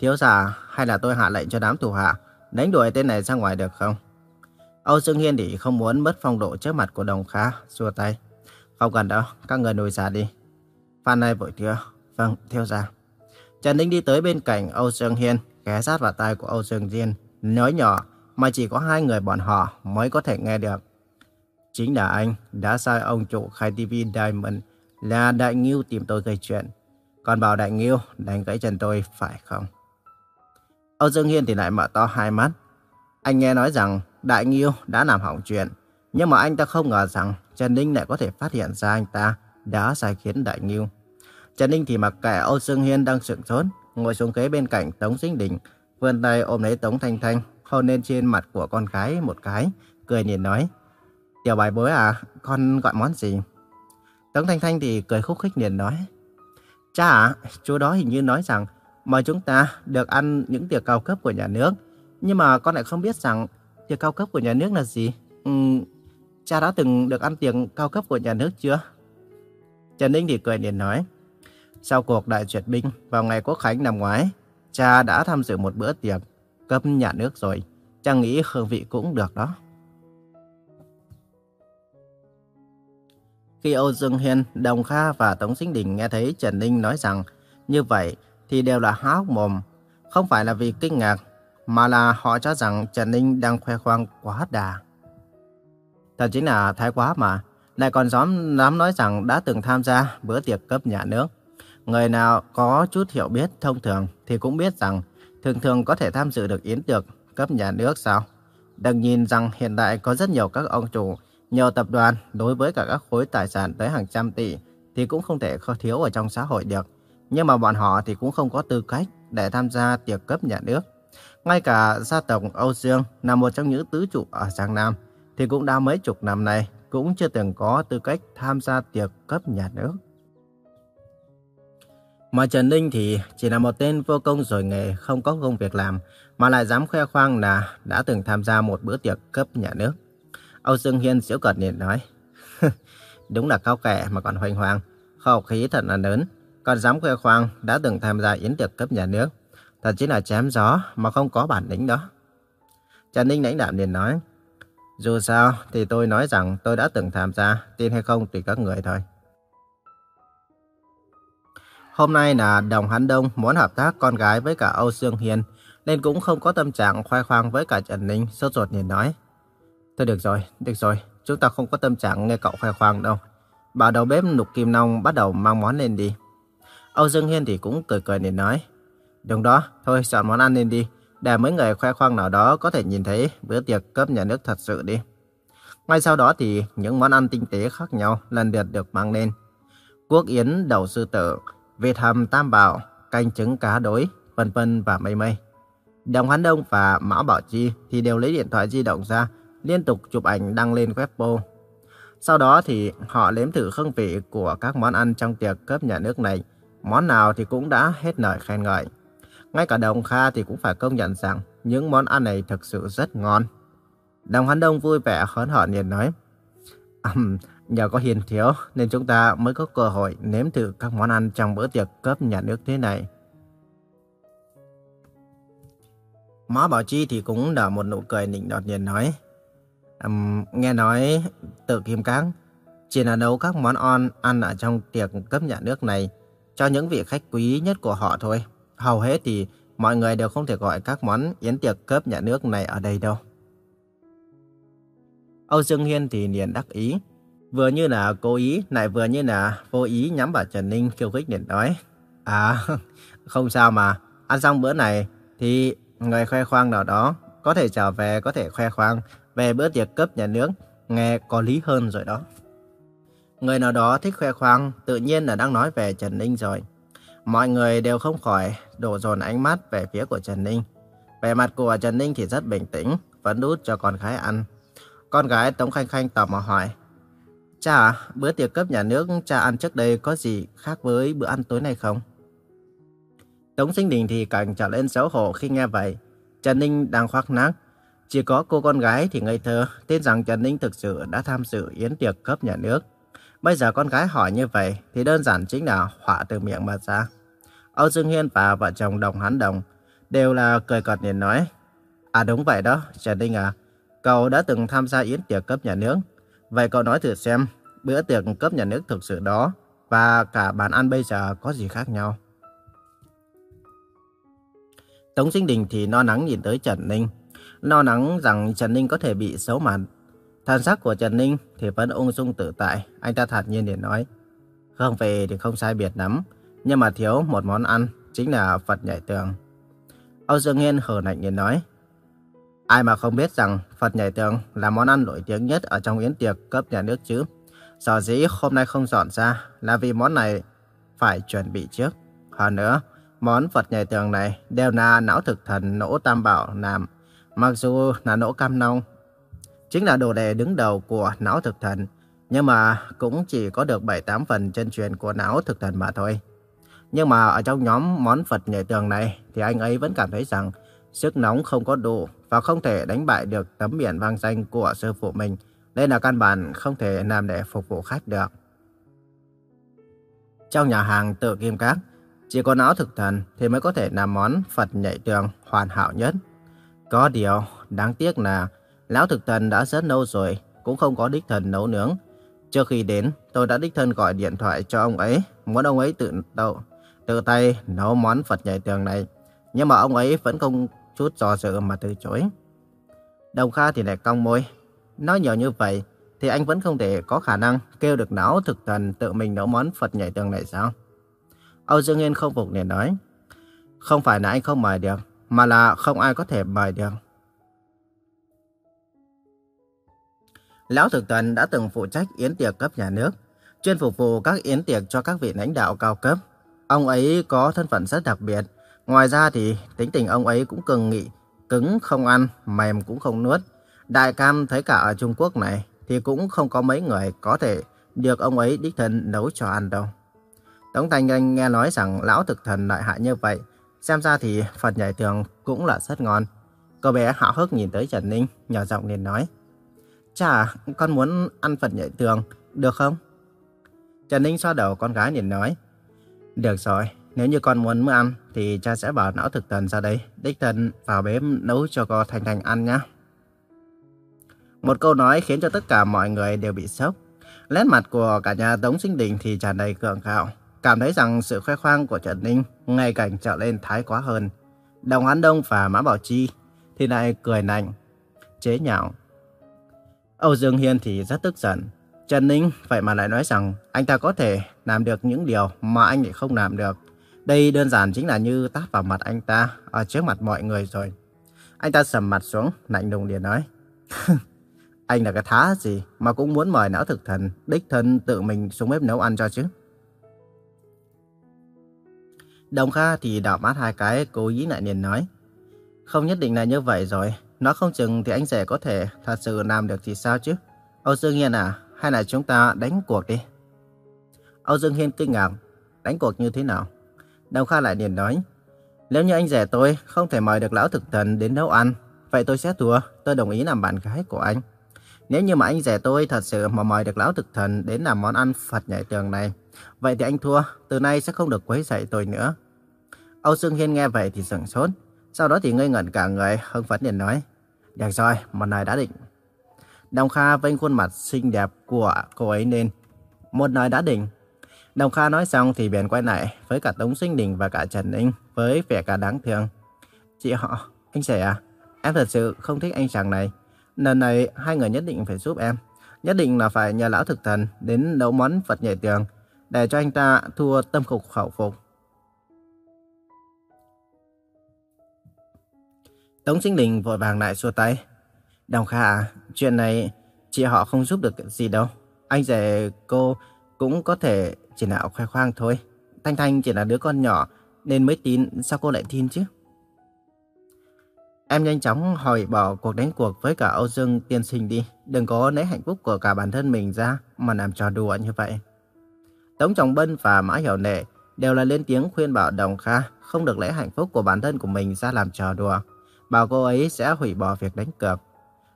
Thiếu gia, hay là tôi hạ lệnh cho đám thủ hạ đánh đuổi tên này ra ngoài được không? Âu Dương Hiên thì không muốn mất phong độ trước mặt của Đồng Khá, xua tay. Không cần đâu, các người nuôi giả đi. Phan này vội thưa, vâng, thiếu gia. Trần Ninh đi tới bên cạnh Âu Dương Hiên, ghé sát vào tai của Âu Dương Hiên nói nhỏ mà chỉ có hai người bọn họ mới có thể nghe được. Chính là anh đã sai ông chủ khai TV Diamond là Đại Nghiêu tìm tôi gây chuyện. Còn bảo Đại Nghiêu đánh gãy chân tôi phải không? Âu Dương Hiên thì lại mở to hai mắt. Anh nghe nói rằng Đại Nghiêu đã làm hỏng chuyện. Nhưng mà anh ta không ngờ rằng Trần Ninh lại có thể phát hiện ra anh ta đã sai khiến Đại Nghiêu. Trần Ninh thì mặc kệ Âu Dương Hiên đang sững sốt, ngồi xuống ghế bên cạnh Tống Sinh Đình, vươn tay ôm lấy Tống Thanh Thanh, hôn lên trên mặt của con gái một cái, cười nhìn nói. Tiểu bài bối à, con gọi món gì? Tống Thanh Thanh thì cười khúc khích liền nói. Cha à, chú đó hình như nói rằng mời chúng ta được ăn những tiệc cao cấp của nhà nước. Nhưng mà con lại không biết rằng tiệc cao cấp của nhà nước là gì. Ừ, cha đã từng được ăn tiệc cao cấp của nhà nước chưa? Trần Ninh thì cười liền nói. Sau cuộc đại duyệt binh vào ngày quốc khánh năm ngoái, cha đã tham dự một bữa tiệc cấp nhà nước rồi. Cha nghĩ hương vị cũng được đó. Khi Âu Dương Hiên, Đồng Kha và Tống Sinh Đình nghe thấy Trần Ninh nói rằng như vậy thì đều là há hốc mồm. Không phải là vì kinh ngạc, mà là họ cho rằng Trần Ninh đang khoe khoang quá đà. Thật chính là thái quá mà, lại còn dám, dám nói rằng đã từng tham gia bữa tiệc cấp nhà nước. Người nào có chút hiểu biết thông thường thì cũng biết rằng thường thường có thể tham dự được yến tiệc cấp nhà nước sao. Đừng nhìn rằng hiện tại có rất nhiều các ông chủ nhiều tập đoàn đối với cả các khối tài sản tới hàng trăm tỷ thì cũng không thể khó thiếu ở trong xã hội được. Nhưng mà bọn họ thì cũng không có tư cách để tham gia tiệc cấp nhà nước. Ngay cả gia tộc Âu Dương là một trong những tứ trụ ở Giang Nam thì cũng đã mấy chục năm nay cũng chưa từng có tư cách tham gia tiệc cấp nhà nước. Mà Trần Ninh thì chỉ là một tên vô công rồi nghề không có công việc làm mà lại dám khoe khoang là đã từng tham gia một bữa tiệc cấp nhà nước. Âu Dương Hiên giễu cợt liền nói. *laughs* Đúng là cao kẻ mà còn hoành hoàng, khẩu khí thật là lớn. Còn dám khoe khoang đã từng tham gia yến tiệc cấp nhà nước. Thật chính là chém gió mà không có bản lĩnh đó. Trần Ninh lãnh đạm liền nói. Dù sao thì tôi nói rằng tôi đã từng tham gia, tin hay không tùy các người thôi. Hôm nay là Đồng Hán Đông muốn hợp tác con gái với cả Âu Dương hiền nên cũng không có tâm trạng khoe khoang với cả Trần Ninh, sốt ruột liền nói. Thôi được rồi, được rồi, chúng ta không có tâm trạng nghe cậu khoe khoang đâu. Bà đầu bếp Nục Kim Nông bắt đầu mang món lên đi. Âu Dương Hiên thì cũng cười cười để nói. Đúng đó, thôi chọn món ăn lên đi, để mấy người khoe khoang nào đó có thể nhìn thấy bữa tiệc cấp nhà nước thật sự đi. Ngay sau đó thì những món ăn tinh tế khác nhau lần lượt được mang lên. Quốc yến đầu sư tử, vịt hầm tam bảo, canh trứng cá đối, vân vân và mây mây. Đồng Hán Đông và Mã Bảo Chi thì đều lấy điện thoại di động ra liên tục chụp ảnh đăng lên Weibo. Sau đó thì họ nếm thử hương vị của các món ăn trong tiệc cấp nhà nước này. Món nào thì cũng đã hết lời khen ngợi. Ngay cả Đồng Kha thì cũng phải công nhận rằng những món ăn này thực sự rất ngon. Đồng Hán Đông vui vẻ hớn hở liền nói. Um, nhờ có hiền thiếu nên chúng ta mới có cơ hội nếm thử các món ăn trong bữa tiệc cấp nhà nước thế này. Mã Bảo Chi thì cũng nở một nụ cười nịnh nọt liền nói. Um, nghe nói tự Kim cáng chỉ là nấu các món on ăn ở trong tiệc cấp nhà nước này cho những vị khách quý nhất của họ thôi. Hầu hết thì mọi người đều không thể gọi các món yến tiệc cấp nhà nước này ở đây đâu. Âu Dương Hiên thì liền đắc ý. Vừa như là cố ý, lại vừa như là vô ý nhắm vào Trần Ninh khiêu khích liền nói. À, *laughs* không sao mà, ăn xong bữa này thì người khoe khoang nào đó có thể trở về có thể khoe khoang về bữa tiệc cấp nhà nước, nghe có lý hơn rồi đó. Người nào đó thích khoe khoang, tự nhiên là đang nói về Trần Ninh rồi. Mọi người đều không khỏi đổ dồn ánh mắt về phía của Trần Ninh. Vẻ mặt của Trần Ninh thì rất bình tĩnh, vẫn đút cho con gái ăn. Con gái Tống Khanh Khanh tò mò hỏi, Cha bữa tiệc cấp nhà nước cha ăn trước đây có gì khác với bữa ăn tối nay không? Tống Sinh Đình thì càng trở lên xấu hổ khi nghe vậy. Trần Ninh đang khoác nác. Chỉ có cô con gái thì ngây thơ tin rằng Trần Ninh thực sự đã tham dự yến tiệc cấp nhà nước. Bây giờ con gái hỏi như vậy thì đơn giản chính là họa từ miệng mà ra. Âu Dương Hiên và vợ chồng Đồng Hán Đồng đều là cười cợt liền nói. À đúng vậy đó, Trần Ninh à. Cậu đã từng tham gia yến tiệc cấp nhà nước. Vậy cậu nói thử xem, bữa tiệc cấp nhà nước thực sự đó và cả bàn ăn bây giờ có gì khác nhau? Tống Sinh Đình thì no nắng nhìn tới Trần Ninh. Lo lắng rằng Trần Ninh có thể bị xấu mặt. Thần sắc của Trần Ninh thì vẫn ung dung tự tại. Anh ta thật nhiên để nói. Không về thì không sai biệt lắm. Nhưng mà thiếu một món ăn chính là Phật nhảy tường. Âu Dương Hiên hờ lạnh nhìn nói. Ai mà không biết rằng Phật nhảy tường là món ăn nổi tiếng nhất ở trong yến tiệc cấp nhà nước chứ. Sở dĩ hôm nay không dọn ra là vì món này phải chuẩn bị trước. Hơn nữa, món Phật nhảy tường này đều là não thực thần nỗ tam bảo làm. Mặc dù là nỗ cam nông, chính là đồ đề đứng đầu của não thực thần, nhưng mà cũng chỉ có được 7-8 phần chân truyền của não thực thần mà thôi. Nhưng mà ở trong nhóm món Phật nhảy tường này thì anh ấy vẫn cảm thấy rằng sức nóng không có đủ và không thể đánh bại được tấm biển vang danh của sư phụ mình. Đây là căn bản không thể làm để phục vụ khách được. Trong nhà hàng tự kim các, chỉ có não thực thần thì mới có thể làm món Phật nhảy tường hoàn hảo nhất. Có điều, đáng tiếc là lão thực thần đã rất lâu rồi, cũng không có đích thần nấu nướng. Trước khi đến, tôi đã đích thân gọi điện thoại cho ông ấy, muốn ông ấy tự đậu, tự tay nấu món Phật nhảy tường này. Nhưng mà ông ấy vẫn không chút do dự mà từ chối. Đồng Kha thì lại cong môi. Nói nhiều như vậy thì anh vẫn không thể có khả năng kêu được não thực thần tự mình nấu món Phật nhảy tường này sao? Âu Dương Yên không phục liền nói. Không phải là anh không mời được, mà là không ai có thể mời được. Lão Thực Thần đã từng phụ trách yến tiệc cấp nhà nước, chuyên phục vụ các yến tiệc cho các vị lãnh đạo cao cấp. Ông ấy có thân phận rất đặc biệt. Ngoài ra thì tính tình ông ấy cũng cường nghị, cứng không ăn, mềm cũng không nuốt. Đại cam thấy cả ở Trung Quốc này thì cũng không có mấy người có thể được ông ấy đích thân nấu cho ăn đâu. Tống Thanh Anh nghe nói rằng lão thực thần lợi hại như vậy, xem ra thì Phật nhảy tường cũng là rất ngon. Cô bé hạo hức nhìn tới Trần Ninh, nhỏ giọng liền nói. Chà, con muốn ăn Phật nhảy tường, được không? Trần Ninh xoa đầu con gái liền nói. Được rồi, nếu như con muốn ăn thì cha sẽ bảo não thực thần ra đây, đích thần vào bếp nấu cho con thành thành ăn nhé. Một câu nói khiến cho tất cả mọi người đều bị sốc. Nét mặt của cả nhà Tống Sinh Đình thì tràn đầy cường ngạo, cảm thấy rằng sự khoe khoang của Trần Ninh ngày càng trở lên thái quá hơn. Đồng Hán Đông và Mã Bảo Chi thì lại cười nạnh, chế nhạo. Âu Dương Hiên thì rất tức giận. Trần Ninh vậy mà lại nói rằng anh ta có thể làm được những điều mà anh lại không làm được. Đây đơn giản chính là như tát vào mặt anh ta ở trước mặt mọi người rồi. Anh ta sầm mặt xuống, lạnh lùng liền nói. *laughs* anh là cái thá gì mà cũng muốn mời não thực thần, đích thân tự mình xuống bếp nấu ăn cho chứ. Đồng Kha thì đảo mắt hai cái, cố ý lại liền nói. Không nhất định là như vậy rồi. Nó không chừng thì anh rể có thể thật sự làm được thì sao chứ? Âu Dương Hiên à, hay là chúng ta đánh cuộc đi? Âu Dương Hiên kinh ngạc. Đánh cuộc như thế nào? Đồng Kha lại liền nói. Nếu như anh rể tôi không thể mời được lão thực thần đến nấu ăn, vậy tôi sẽ thua. Tôi đồng ý làm bạn gái của anh. Nếu như mà anh rể tôi thật sự mà mời được lão thực thần đến làm món ăn Phật nhảy tường này, vậy thì anh thua, từ nay sẽ không được quấy rầy tôi nữa. Âu Dương Hiên nghe vậy thì sửng sốt, sau đó thì ngây ngẩn cả người, hưng phấn liền nói, được rồi, một lời đã định. Đồng Kha vênh khuôn mặt xinh đẹp của cô ấy lên, một lời đã định. Đồng Kha nói xong thì bèn quay lại với cả Tống Sinh Đình và cả Trần Ninh với vẻ cả đáng thương. Chị họ, anh rể à, em thật sự không thích anh chàng này. Lần này hai người nhất định phải giúp em. Nhất định là phải nhờ lão thực thần đến nấu món Phật nhảy tường để cho anh ta thua tâm phục khẩu phục. Tống Sinh Đình vội vàng lại xua tay. Đồng Kha à, chuyện này chị họ không giúp được gì đâu. Anh rể cô cũng có thể chỉ là khoe khoang thôi. Thanh Thanh chỉ là đứa con nhỏ nên mới tin, sao cô lại tin chứ? Em nhanh chóng hỏi bỏ cuộc đánh cuộc với cả Âu Dương tiên sinh đi. Đừng có lấy hạnh phúc của cả bản thân mình ra mà làm trò đùa như vậy. Tống Trọng Bân và Mã Hiểu Nệ đều là lên tiếng khuyên bảo Đồng Kha không được lấy hạnh phúc của bản thân của mình ra làm trò đùa. Bảo cô ấy sẽ hủy bỏ việc đánh cược.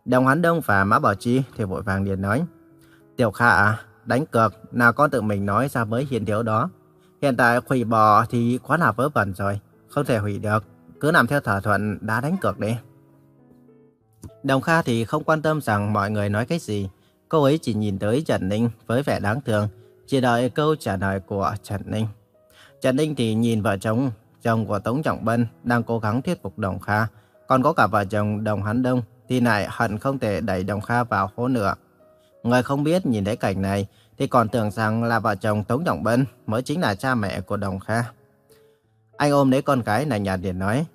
Đồng Hán Đông và Mã Bảo Chi thì vội vàng liền nói. Tiểu Kha à, đánh cược nào con tự mình nói ra với hiền thiếu đó. Hiện tại hủy bỏ thì quá là vớ vẩn rồi, không thể hủy được. Cứ làm theo thỏa thuận đã đánh cược đi. Đồng Kha thì không quan tâm rằng mọi người nói cái gì. Cô ấy chỉ nhìn tới Trần Ninh với vẻ đáng thương, chỉ đợi câu trả lời của Trần Ninh. Trần Ninh thì nhìn vợ chồng, chồng của Tống Trọng Bân đang cố gắng thuyết phục Đồng Kha. Còn có cả vợ chồng Đồng Hán Đông thì lại hận không thể đẩy Đồng Kha vào hố nữa. Người không biết nhìn thấy cảnh này thì còn tưởng rằng là vợ chồng Tống Trọng Bân mới chính là cha mẹ của Đồng Kha. Anh ôm lấy con gái này nhạt điện nói.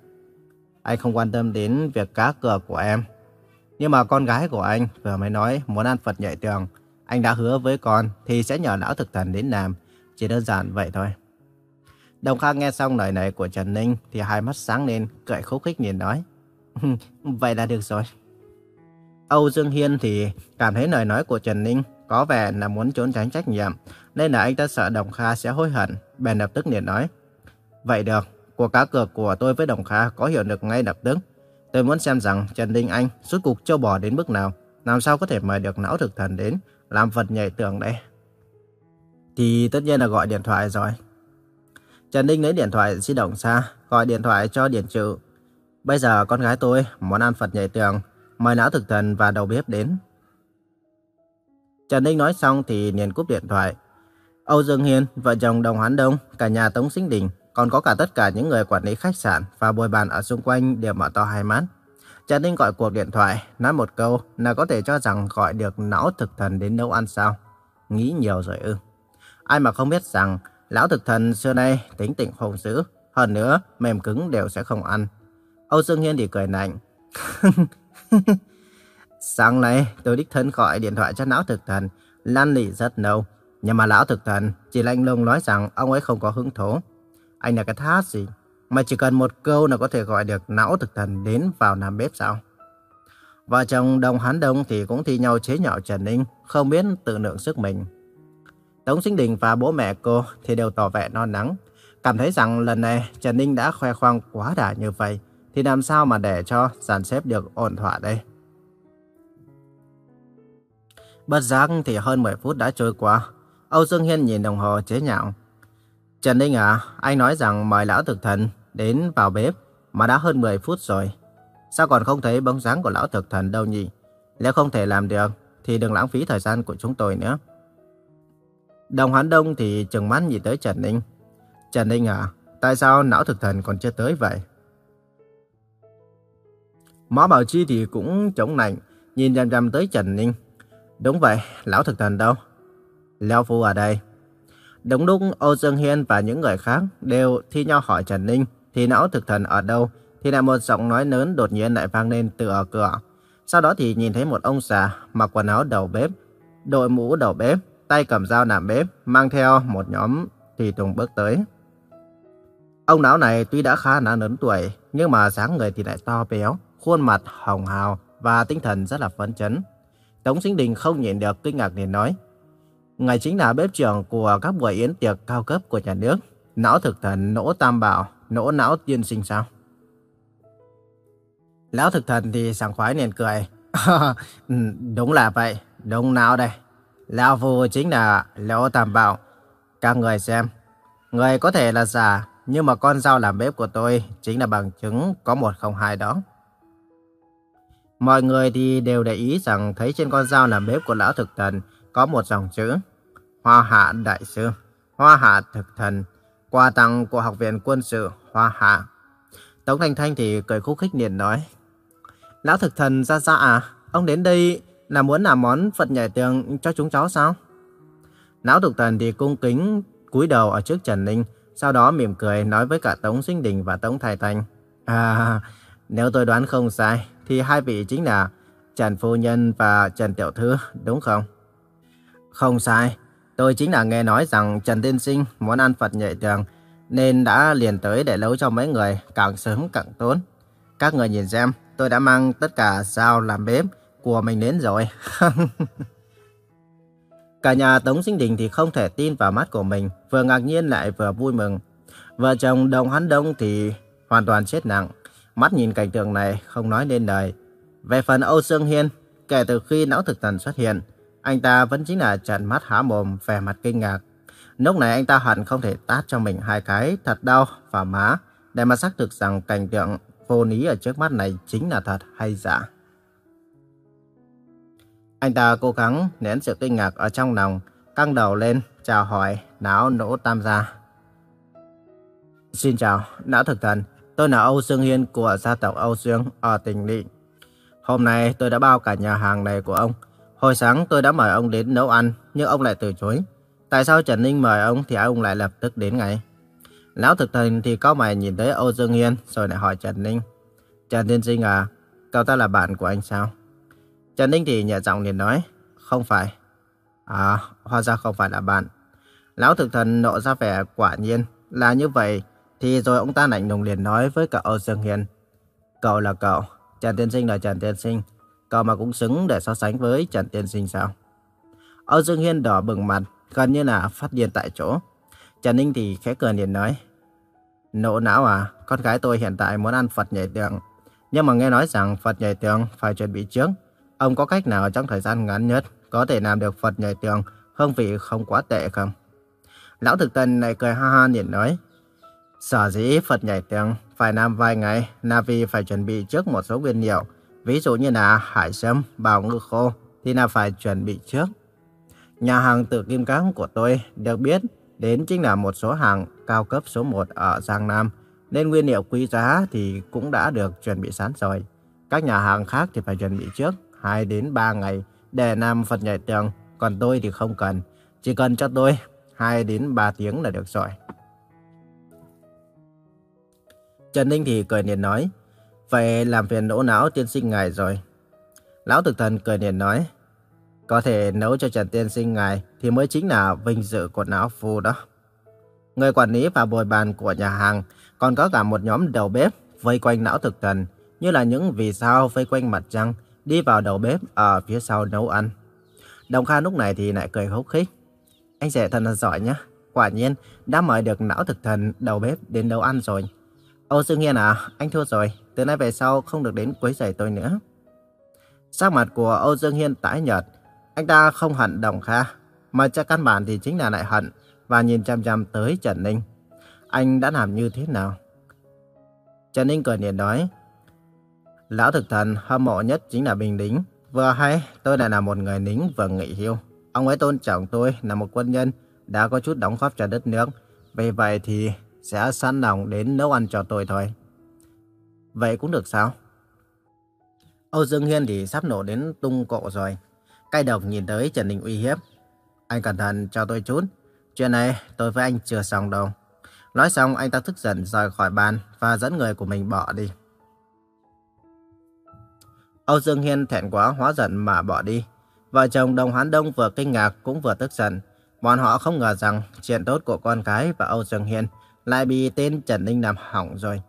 Anh không quan tâm đến việc cá cược của em. Nhưng mà con gái của anh vừa mới nói muốn ăn Phật nhảy tường. Anh đã hứa với con thì sẽ nhờ lão thực thần đến làm. Chỉ đơn giản vậy thôi. Đồng Kha nghe xong lời này của Trần Ninh thì hai mắt sáng lên, cười khúc khích nhìn nói. *laughs* vậy là được rồi. Âu Dương Hiên thì cảm thấy lời nói của Trần Ninh có vẻ là muốn trốn tránh trách nhiệm, nên là anh ta sợ Đồng Kha sẽ hối hận, bèn lập tức liền nói. Vậy được, cuộc cá cược của tôi với Đồng Kha có hiệu lực ngay lập tức. Tôi muốn xem rằng Trần Ninh Anh rút cuộc châu bò đến mức nào, làm sao có thể mời được não thực thần đến, làm vật nhảy tường đây. Thì tất nhiên là gọi điện thoại rồi. Trần Ninh lấy điện thoại di động ra, gọi điện thoại cho Điền Trự. Bây giờ con gái tôi muốn ăn Phật nhảy tường, mời não thực thần và đầu bếp đến. Trần Ninh nói xong thì liền cúp điện thoại. Âu Dương Hiên, vợ chồng Đồng Hoán Đông, cả nhà Tống Sinh Đình, còn có cả tất cả những người quản lý khách sạn và bồi bàn ở xung quanh đều mở to hai mắt. Trần Ninh gọi cuộc điện thoại, nói một câu là có thể cho rằng gọi được não thực thần đến nấu ăn sao. Nghĩ nhiều rồi ư. Ai mà không biết rằng lão thực thần xưa nay tính tình hồn dữ, hơn nữa mềm cứng đều sẽ không ăn. Âu Dương Hiên thì cười lạnh. *laughs* Sáng nay tôi đích thân gọi điện thoại cho lão thực thần, lăn lị rất lâu. Nhưng mà lão thực thần chỉ lạnh lùng nói rằng ông ấy không có hứng thú. Anh là cái thá gì? Mà chỉ cần một câu là có thể gọi được não thực thần đến vào làm bếp sao? Vợ chồng Đồng Hán Đông thì cũng thi nhau chế nhạo Trần Ninh, không biết tự lượng sức mình. Tống Sinh Đình và bố mẹ cô thì đều tỏ vẻ non nắng, cảm thấy rằng lần này Trần Ninh đã khoe khoang quá đà như vậy, thì làm sao mà để cho dàn xếp được ổn thỏa đây? Bất giác thì hơn 10 phút đã trôi qua. Âu Dương Hiên nhìn đồng hồ chế nhạo. Trần Ninh à, anh nói rằng mời lão thực thần đến vào bếp mà đã hơn 10 phút rồi. Sao còn không thấy bóng dáng của lão thực thần đâu nhỉ? Nếu không thể làm được thì đừng lãng phí thời gian của chúng tôi nữa. Đồng Hán Đông thì trừng mắt nhìn tới Trần Ninh. Trần Ninh à, tại sao lão thực thần còn chưa tới vậy? Mã Bảo Chi thì cũng chống nạnh, nhìn chằm chằm tới Trần Ninh. Đúng vậy, lão thực thần đâu? Lão Phu ở đây. Đúng lúc Âu Dương Hiên và những người khác đều thi nhau hỏi Trần Ninh thì lão thực thần ở đâu, thì lại một giọng nói lớn đột nhiên lại vang lên từ ở cửa. Sau đó thì nhìn thấy một ông già mặc quần áo đầu bếp, đội mũ đầu bếp, tay cầm dao làm bếp, mang theo một nhóm thì tùng bước tới. Ông lão này tuy đã khá là lớn tuổi, nhưng mà dáng người thì lại to béo, khuôn mặt hồng hào và tinh thần rất là phấn chấn. Tống Sinh Đình không nhịn được kinh ngạc liền nói. Ngài chính là bếp trưởng của các buổi yến tiệc cao cấp của nhà nước. Não thực thần nỗ tam bảo, nỗ não tiên sinh sao? Lão thực thần thì sảng khoái liền cười. *laughs* Ừ, đúng là vậy, đúng não đây. Lão Phu chính là Lão Tam Bảo. Các người xem, người có thể là giả, nhưng mà con dao làm bếp của tôi chính là bằng chứng có một không hai đó. Mọi người thì đều để ý rằng thấy trên con dao làm bếp của lão thực thần có một dòng chữ Hoa Hạ Đại Sư, Hoa Hạ Thực Thần, quà tặng của Học viện Quân sự Hoa Hạ. Tống Thanh Thanh thì cười khúc khích liền nói Lão thực thần ra ra à, ông đến đây là muốn làm món Phật nhảy tường cho chúng cháu sao? Lão thực thần thì cung kính cúi đầu ở trước Trần Ninh, sau đó mỉm cười nói với cả Tống Sinh Đình và Tống Thái Thanh. À, nếu tôi đoán không sai, thì hai vị chính là Trần Phu Nhân và Trần Tiểu Thư, đúng không? Không sai, tôi chính là nghe nói rằng Trần Tiên Sinh muốn ăn Phật nhảy tường, nên đã liền tới để nấu cho mấy người càng sớm càng tốt. Các người nhìn xem, tôi đã mang tất cả dao làm bếp của mình đến rồi. *laughs* Cả nhà Tống Sinh Đình thì không thể tin vào mắt của mình, vừa ngạc nhiên lại vừa vui mừng. Vợ chồng Đồng Hắn Đông thì hoàn toàn chết nặng, mắt nhìn cảnh tượng này không nói nên lời. Về phần Âu Sương Hiên, kể từ khi não thực thần xuất hiện, anh ta vẫn chính là trợn mắt há mồm vẻ mặt kinh ngạc. Lúc này anh ta hận không thể tát cho mình hai cái thật đau và má để mà xác thực rằng cảnh tượng vô lý ở trước mắt này chính là thật hay giả. Anh ta cố gắng nén sự kinh ngạc ở trong lòng, căng đầu lên, chào hỏi, não nỗ tam gia. Xin chào, não thực thần, tôi là Âu Dương Hiên của gia tộc Âu Dương ở tỉnh Lị. Hôm nay tôi đã bao cả nhà hàng này của ông. Hồi sáng tôi đã mời ông đến nấu ăn, nhưng ông lại từ chối. Tại sao Trần Ninh mời ông thì ông lại lập tức đến ngay? Lão thực thần thì có mày nhìn thấy Âu Dương Hiên rồi lại hỏi Trần Ninh. Trần Thiên Sinh à, cậu ta là bạn của anh sao? Trần Ninh thì nhẹ giọng liền nói, không phải. À, hóa ra không phải là bạn. Lão thực thần nộ ra vẻ quả nhiên là như vậy. Thì rồi ông ta lạnh lùng liền nói với cậu Âu Dương Hiên. Cậu là cậu, Trần Tiên Sinh là Trần Tiên Sinh. Cậu mà cũng xứng để so sánh với Trần Tiên Sinh sao? Âu Dương Hiên đỏ bừng mặt, gần như là phát điên tại chỗ. Trần Ninh thì khẽ cười liền nói. Nộ não à, con gái tôi hiện tại muốn ăn Phật nhảy tượng. Nhưng mà nghe nói rằng Phật nhảy tường phải chuẩn bị trước. Ông có cách nào trong thời gian ngắn nhất có thể làm được Phật nhảy tường hương vị không quá tệ không? Lão thực Tần lại cười ha ha liền nói. Sở dĩ Phật nhảy tường phải làm vài ngày là vì phải chuẩn bị trước một số nguyên liệu. Ví dụ như là hải sâm, bào ngư khô thì là phải chuẩn bị trước. Nhà hàng tự kim cang của tôi được biết đến chính là một số hàng cao cấp số 1 ở Giang Nam nên nguyên liệu quý giá thì cũng đã được chuẩn bị sẵn rồi. Các nhà hàng khác thì phải chuẩn bị trước 2 đến 3 ngày để làm Phật nhảy tường, còn tôi thì không cần. Chỉ cần cho tôi 2 đến 3 tiếng là được rồi. Trần Ninh thì cười niềm nói, vậy làm phiền nỗ não tiên sinh ngài rồi. Lão thực thần cười niềm nói, có thể nấu cho Trần tiên sinh ngài thì mới chính là vinh dự của não phu đó. Người quản lý và bồi bàn của nhà hàng còn có cả một nhóm đầu bếp vây quanh não thực thần, như là những vì sao vây quanh mặt trăng, đi vào đầu bếp ở phía sau nấu ăn. Đồng Kha lúc này thì lại cười hốc khích. Anh rể thật là giỏi nhá. Quả nhiên, đã mời được não thực thần đầu bếp đến nấu ăn rồi. Âu Dương Hiên à, anh thua rồi. Từ nay về sau không được đến quấy rầy tôi nữa. Sắc mặt của Âu Dương Hiên tái nhợt. Anh ta không hận Đồng Kha, mà cho căn bản thì chính là lại hận và nhìn chăm chăm tới Trần Ninh anh đã làm như thế nào? Trần Ninh cười liền nói, Lão thực thần hâm mộ nhất chính là Bình Đính. Vừa hay, tôi lại là một người lính vừa nghỉ hưu. Ông ấy tôn trọng tôi là một quân nhân đã có chút đóng góp cho đất nước. Vì vậy thì sẽ sẵn lòng đến nấu ăn cho tôi thôi. Vậy cũng được sao? Âu Dương Hiên thì sắp nổ đến tung cộ rồi. Cay độc nhìn tới Trần Đình uy hiếp. Anh cẩn thận cho tôi chút. Chuyện này tôi với anh chưa xong đâu. Nói xong anh ta tức giận rời khỏi bàn và dẫn người của mình bỏ đi. Âu Dương Hiên thẹn quá hóa giận mà bỏ đi. Vợ chồng Đồng Hán Đông vừa kinh ngạc cũng vừa tức giận. Bọn họ không ngờ rằng chuyện tốt của con cái và Âu Dương Hiên lại bị tên Trần Ninh làm hỏng rồi.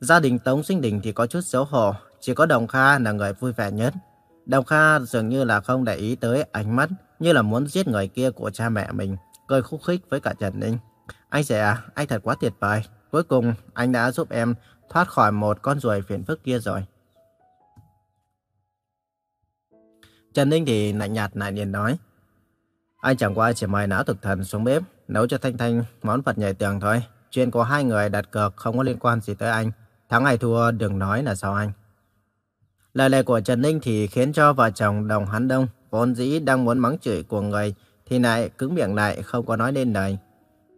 Gia đình Tống Sinh Đình thì có chút xấu hổ, chỉ có Đồng Kha là người vui vẻ nhất. Đồng Kha dường như là không để ý tới ánh mắt như là muốn giết người kia của cha mẹ mình, cười khúc khích với cả Trần Ninh. Anh rể à, anh thật quá tuyệt vời. Cuối cùng, anh đã giúp em thoát khỏi một con ruồi phiền phức kia rồi. Trần Ninh thì lạnh nhạt lại liền nói. Anh chẳng qua chỉ mời não thực thần xuống bếp, nấu cho Thanh Thanh món vật nhảy tường thôi. Chuyện của hai người đặt cược không có liên quan gì tới anh. Thắng hay thua đừng nói là sao anh. Lời lẽ của Trần Ninh thì khiến cho vợ chồng đồng hắn đông, vốn dĩ đang muốn mắng chửi của người, thì lại cứng miệng lại không có nói nên lời.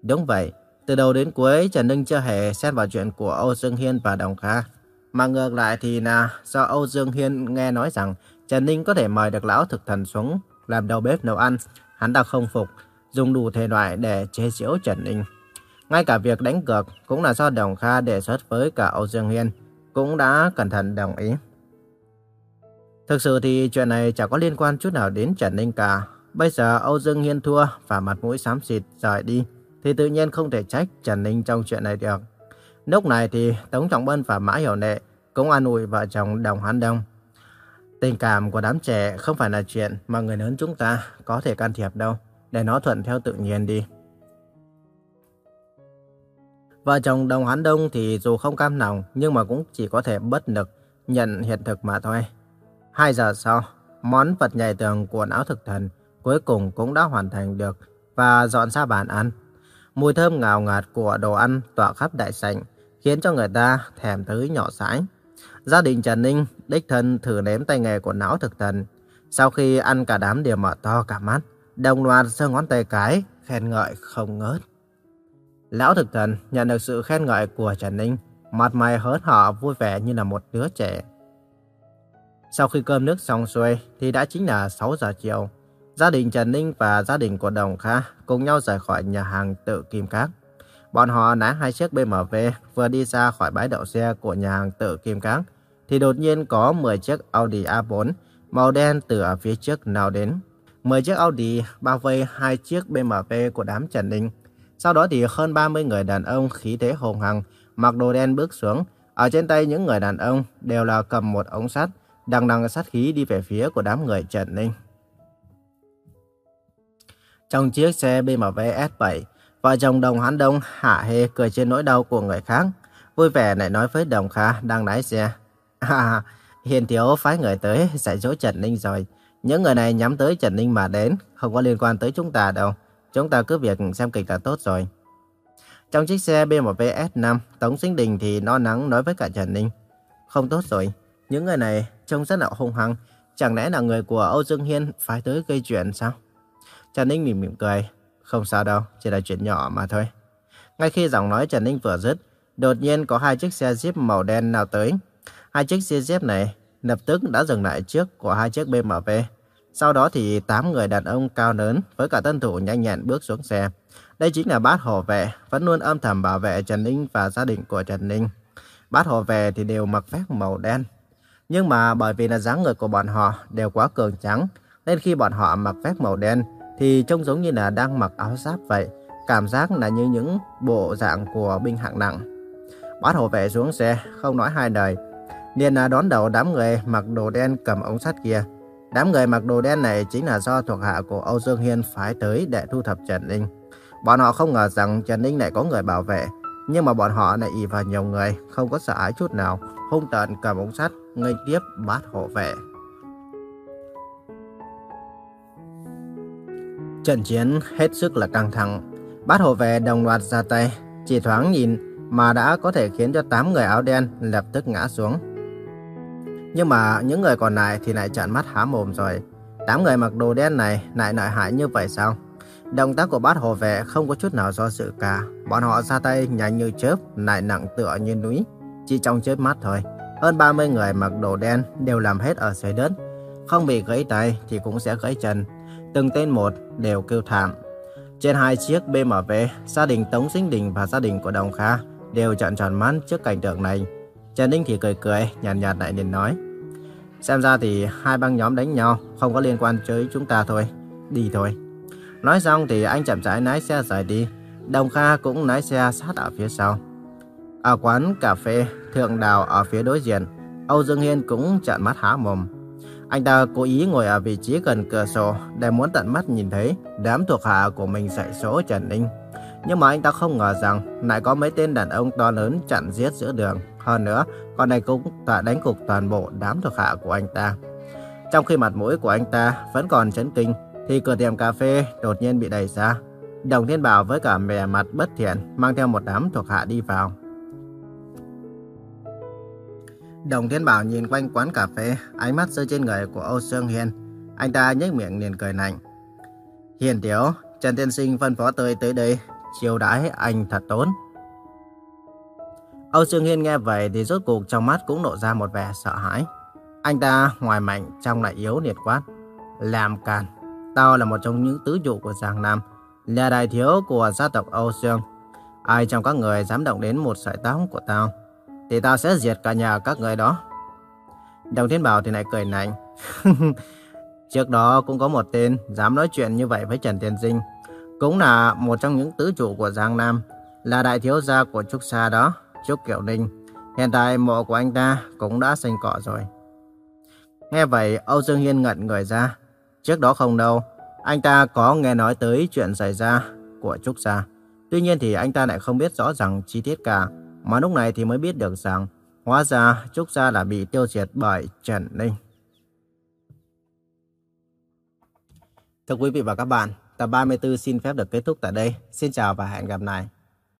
Đúng vậy, từ đầu đến cuối Trần Ninh chưa hề xét vào chuyện của Âu Dương Hiên và Đồng Kha. Mà ngược lại thì là do Âu Dương Hiên nghe nói rằng Trần Ninh có thể mời được lão thực thần xuống làm đầu bếp nấu ăn. Hắn ta không phục, dùng đủ thể loại để chế giễu Trần Ninh. Ngay cả việc đánh cược cũng là do Đồng Kha đề xuất với cả Âu Dương Hiên, cũng đã cẩn thận đồng ý. Thực sự thì chuyện này chẳng có liên quan chút nào đến Trần Ninh cả. Bây giờ Âu Dương Hiên thua và mặt mũi xám xịt rời đi thì tự nhiên không thể trách Trần Ninh trong chuyện này được. Lúc này thì Tống Trọng Bân và Mã Hiểu Nệ cũng an ủi vợ chồng Đồng Hán Đông. Tình cảm của đám trẻ không phải là chuyện mà người lớn chúng ta có thể can thiệp đâu, để nó thuận theo tự nhiên đi. Vợ chồng Đồng Hán Đông thì dù không cam lòng nhưng mà cũng chỉ có thể bất lực nhận hiện thực mà thôi. Hai giờ sau, món vật nhảy tường của não thực thần cuối cùng cũng đã hoàn thành được và dọn ra bàn ăn. Mùi thơm ngào ngạt của đồ ăn tỏa khắp đại sảnh, khiến cho người ta thèm tới nhỏ sãi Gia đình Trần Ninh đích thân thử nếm tay nghề của não thực thần. Sau khi ăn cả đám đều mở to cả mắt, đồng loạt giơ ngón tay cái, khen ngợi không ngớt. Lão thực thần nhận được sự khen ngợi của Trần Ninh, mặt mày hớn hở vui vẻ như là một đứa trẻ. Sau khi cơm nước xong xuôi thì đã chính là 6 giờ chiều. Gia đình Trần Ninh và gia đình của Đồng Kha cùng nhau rời khỏi nhà hàng tự Kim Cát. Bọn họ nã hai chiếc BMW vừa đi ra khỏi bãi đậu xe của nhà hàng tự Kim Cát thì đột nhiên có 10 chiếc Audi A4 màu đen từ ở phía trước nào đến. 10 chiếc Audi bao vây hai chiếc BMW của đám Trần Ninh. Sau đó thì hơn 30 người đàn ông khí thế hùng hằng, mặc đồ đen bước xuống. Ở trên tay những người đàn ông đều là cầm một ống sắt, đằng đằng sát khí đi về phía của đám người Trần Ninh. Trong chiếc xe BMW S7, vợ chồng Đồng Hán Đông hạ hê cười trên nỗi đau của người khác. Vui vẻ lại nói với Đồng Kha đang lái xe. À, Hiền Thiếu phái người tới dạy dỗ Trần Ninh rồi. Những người này nhắm tới Trần Ninh mà đến, không có liên quan tới chúng ta đâu. Chúng ta cứ việc xem kịch là tốt rồi. Trong chiếc xe BMW S5, Tống Sinh Đình thì no nắng nói với cả Trần Ninh. Không tốt rồi, những người này trông rất là hung hăng. Chẳng lẽ là người của Âu Dương Hiên phải tới gây chuyện sao? Trần Ninh mỉm mỉm cười. Không sao đâu, chỉ là chuyện nhỏ mà thôi. Ngay khi giọng nói Trần Ninh vừa dứt, đột nhiên có hai chiếc xe Jeep màu đen nào tới. Hai chiếc xe Jeep này lập tức đã dừng lại trước của hai chiếc BMW. Sau đó thì tám người đàn ông cao lớn với cả tân thủ nhanh nhẹn bước xuống xe. Đây chính là bát hộ vệ, vẫn luôn âm thầm bảo vệ Trần Ninh và gia đình của Trần Ninh. Bát hộ vệ thì đều mặc vest màu đen. Nhưng mà bởi vì là dáng người của bọn họ đều quá cường trắng, nên khi bọn họ mặc vest màu đen thì trông giống như là đang mặc áo giáp vậy. Cảm giác là như những bộ dạng của binh hạng nặng. Bát hộ vệ xuống xe, không nói hai lời. liền đón đầu đám người mặc đồ đen cầm ống sắt kia. Đám người mặc đồ đen này chính là do thuộc hạ của Âu Dương Hiên phái tới để thu thập Trần Ninh. Bọn họ không ngờ rằng Trần Ninh lại có người bảo vệ, nhưng mà bọn họ lại ỉ vào nhiều người, không có sợ ái chút nào, hung tợn cầm ống sắt, nghênh tiếp bát hộ vệ. Trận chiến hết sức là căng thẳng. Bát hộ vệ đồng loạt ra tay, chỉ thoáng nhìn mà đã có thể khiến cho 8 người áo đen lập tức ngã xuống. Nhưng mà những người còn lại thì lại trợn mắt há mồm rồi. Tám người mặc đồ đen này lại lợi hại như vậy sao? Động tác của bát hồ vệ không có chút nào do sự cả. Bọn họ ra tay nhanh như chớp, lại nặng tựa như núi. Chỉ trong chớp mắt thôi. Hơn 30 người mặc đồ đen đều làm hết ở dưới đất. Không bị gãy tay thì cũng sẽ gãy chân. Từng tên một đều kêu thảm. Trên hai chiếc BMW, gia đình Tống Sinh Đình và gia đình của Đồng Kha đều trợn tròn mắt trước cảnh tượng này. Trần Ninh thì cười cười, nhàn nhạt, nhạt lại liền nói. Xem ra thì hai băng nhóm đánh nhau không có liên quan tới chúng ta thôi. Đi thôi. Nói xong thì anh chậm rãi lái xe rời đi. Đồng Kha cũng lái xe sát ở phía sau. Ở quán cà phê Thượng Đào ở phía đối diện, Âu Dương Hiên cũng trợn mắt há mồm. Anh ta cố ý ngồi ở vị trí gần cửa sổ để muốn tận mắt nhìn thấy đám thuộc hạ của mình dạy số Trần Ninh. Nhưng mà anh ta không ngờ rằng lại có mấy tên đàn ông to lớn chặn giết giữa đường. Hơn nữa, con này cũng đã đánh cục toàn bộ đám thuộc hạ của anh ta. Trong khi mặt mũi của anh ta vẫn còn chấn kinh, thì cửa tiệm cà phê đột nhiên bị đẩy ra. Đồng Thiên Bảo với cả mẹ mặt bất thiện mang theo một đám thuộc hạ đi vào. Đồng Thiên Bảo nhìn quanh quán cà phê, ánh mắt rơi trên người của Âu Sương Hiên. Anh ta nhếch miệng liền cười lạnh. Hiền Tiếu, Trần Tiên Sinh phân phó tôi tới đây, chiều đãi anh thật tốn. Âu Dương Hiên nghe vậy thì rốt cuộc trong mắt cũng lộ ra một vẻ sợ hãi. Anh ta ngoài mạnh trong lại yếu liệt quát. Làm càn. Tao là một trong những tứ trụ của Giang Nam, là đại thiếu của gia tộc Âu Dương. Ai trong các người dám động đến một sợi tóc của tao, thì tao sẽ diệt cả nhà các người đó. Đồng Thiên Bảo thì lại cười lạnh. *laughs* Trước đó cũng có một tên dám nói chuyện như vậy với Trần Tiên Dinh. Cũng là một trong những tứ trụ của Giang Nam, là đại thiếu gia của Trúc Sa đó, Trúc Kiều Ninh. Hiện tại mộ của anh ta cũng đã xanh cỏ rồi. Nghe vậy, Âu Dương Hiên ngẩn người ra. Trước đó không đâu, anh ta có nghe nói tới chuyện xảy ra của Trúc Gia. Tuy nhiên thì anh ta lại không biết rõ ràng chi tiết cả, mà lúc này thì mới biết được rằng hóa ra Trúc Gia là bị tiêu diệt bởi Trần Ninh. Thưa quý vị và các bạn, tập 34 xin phép được kết thúc tại đây. Xin chào và hẹn gặp lại.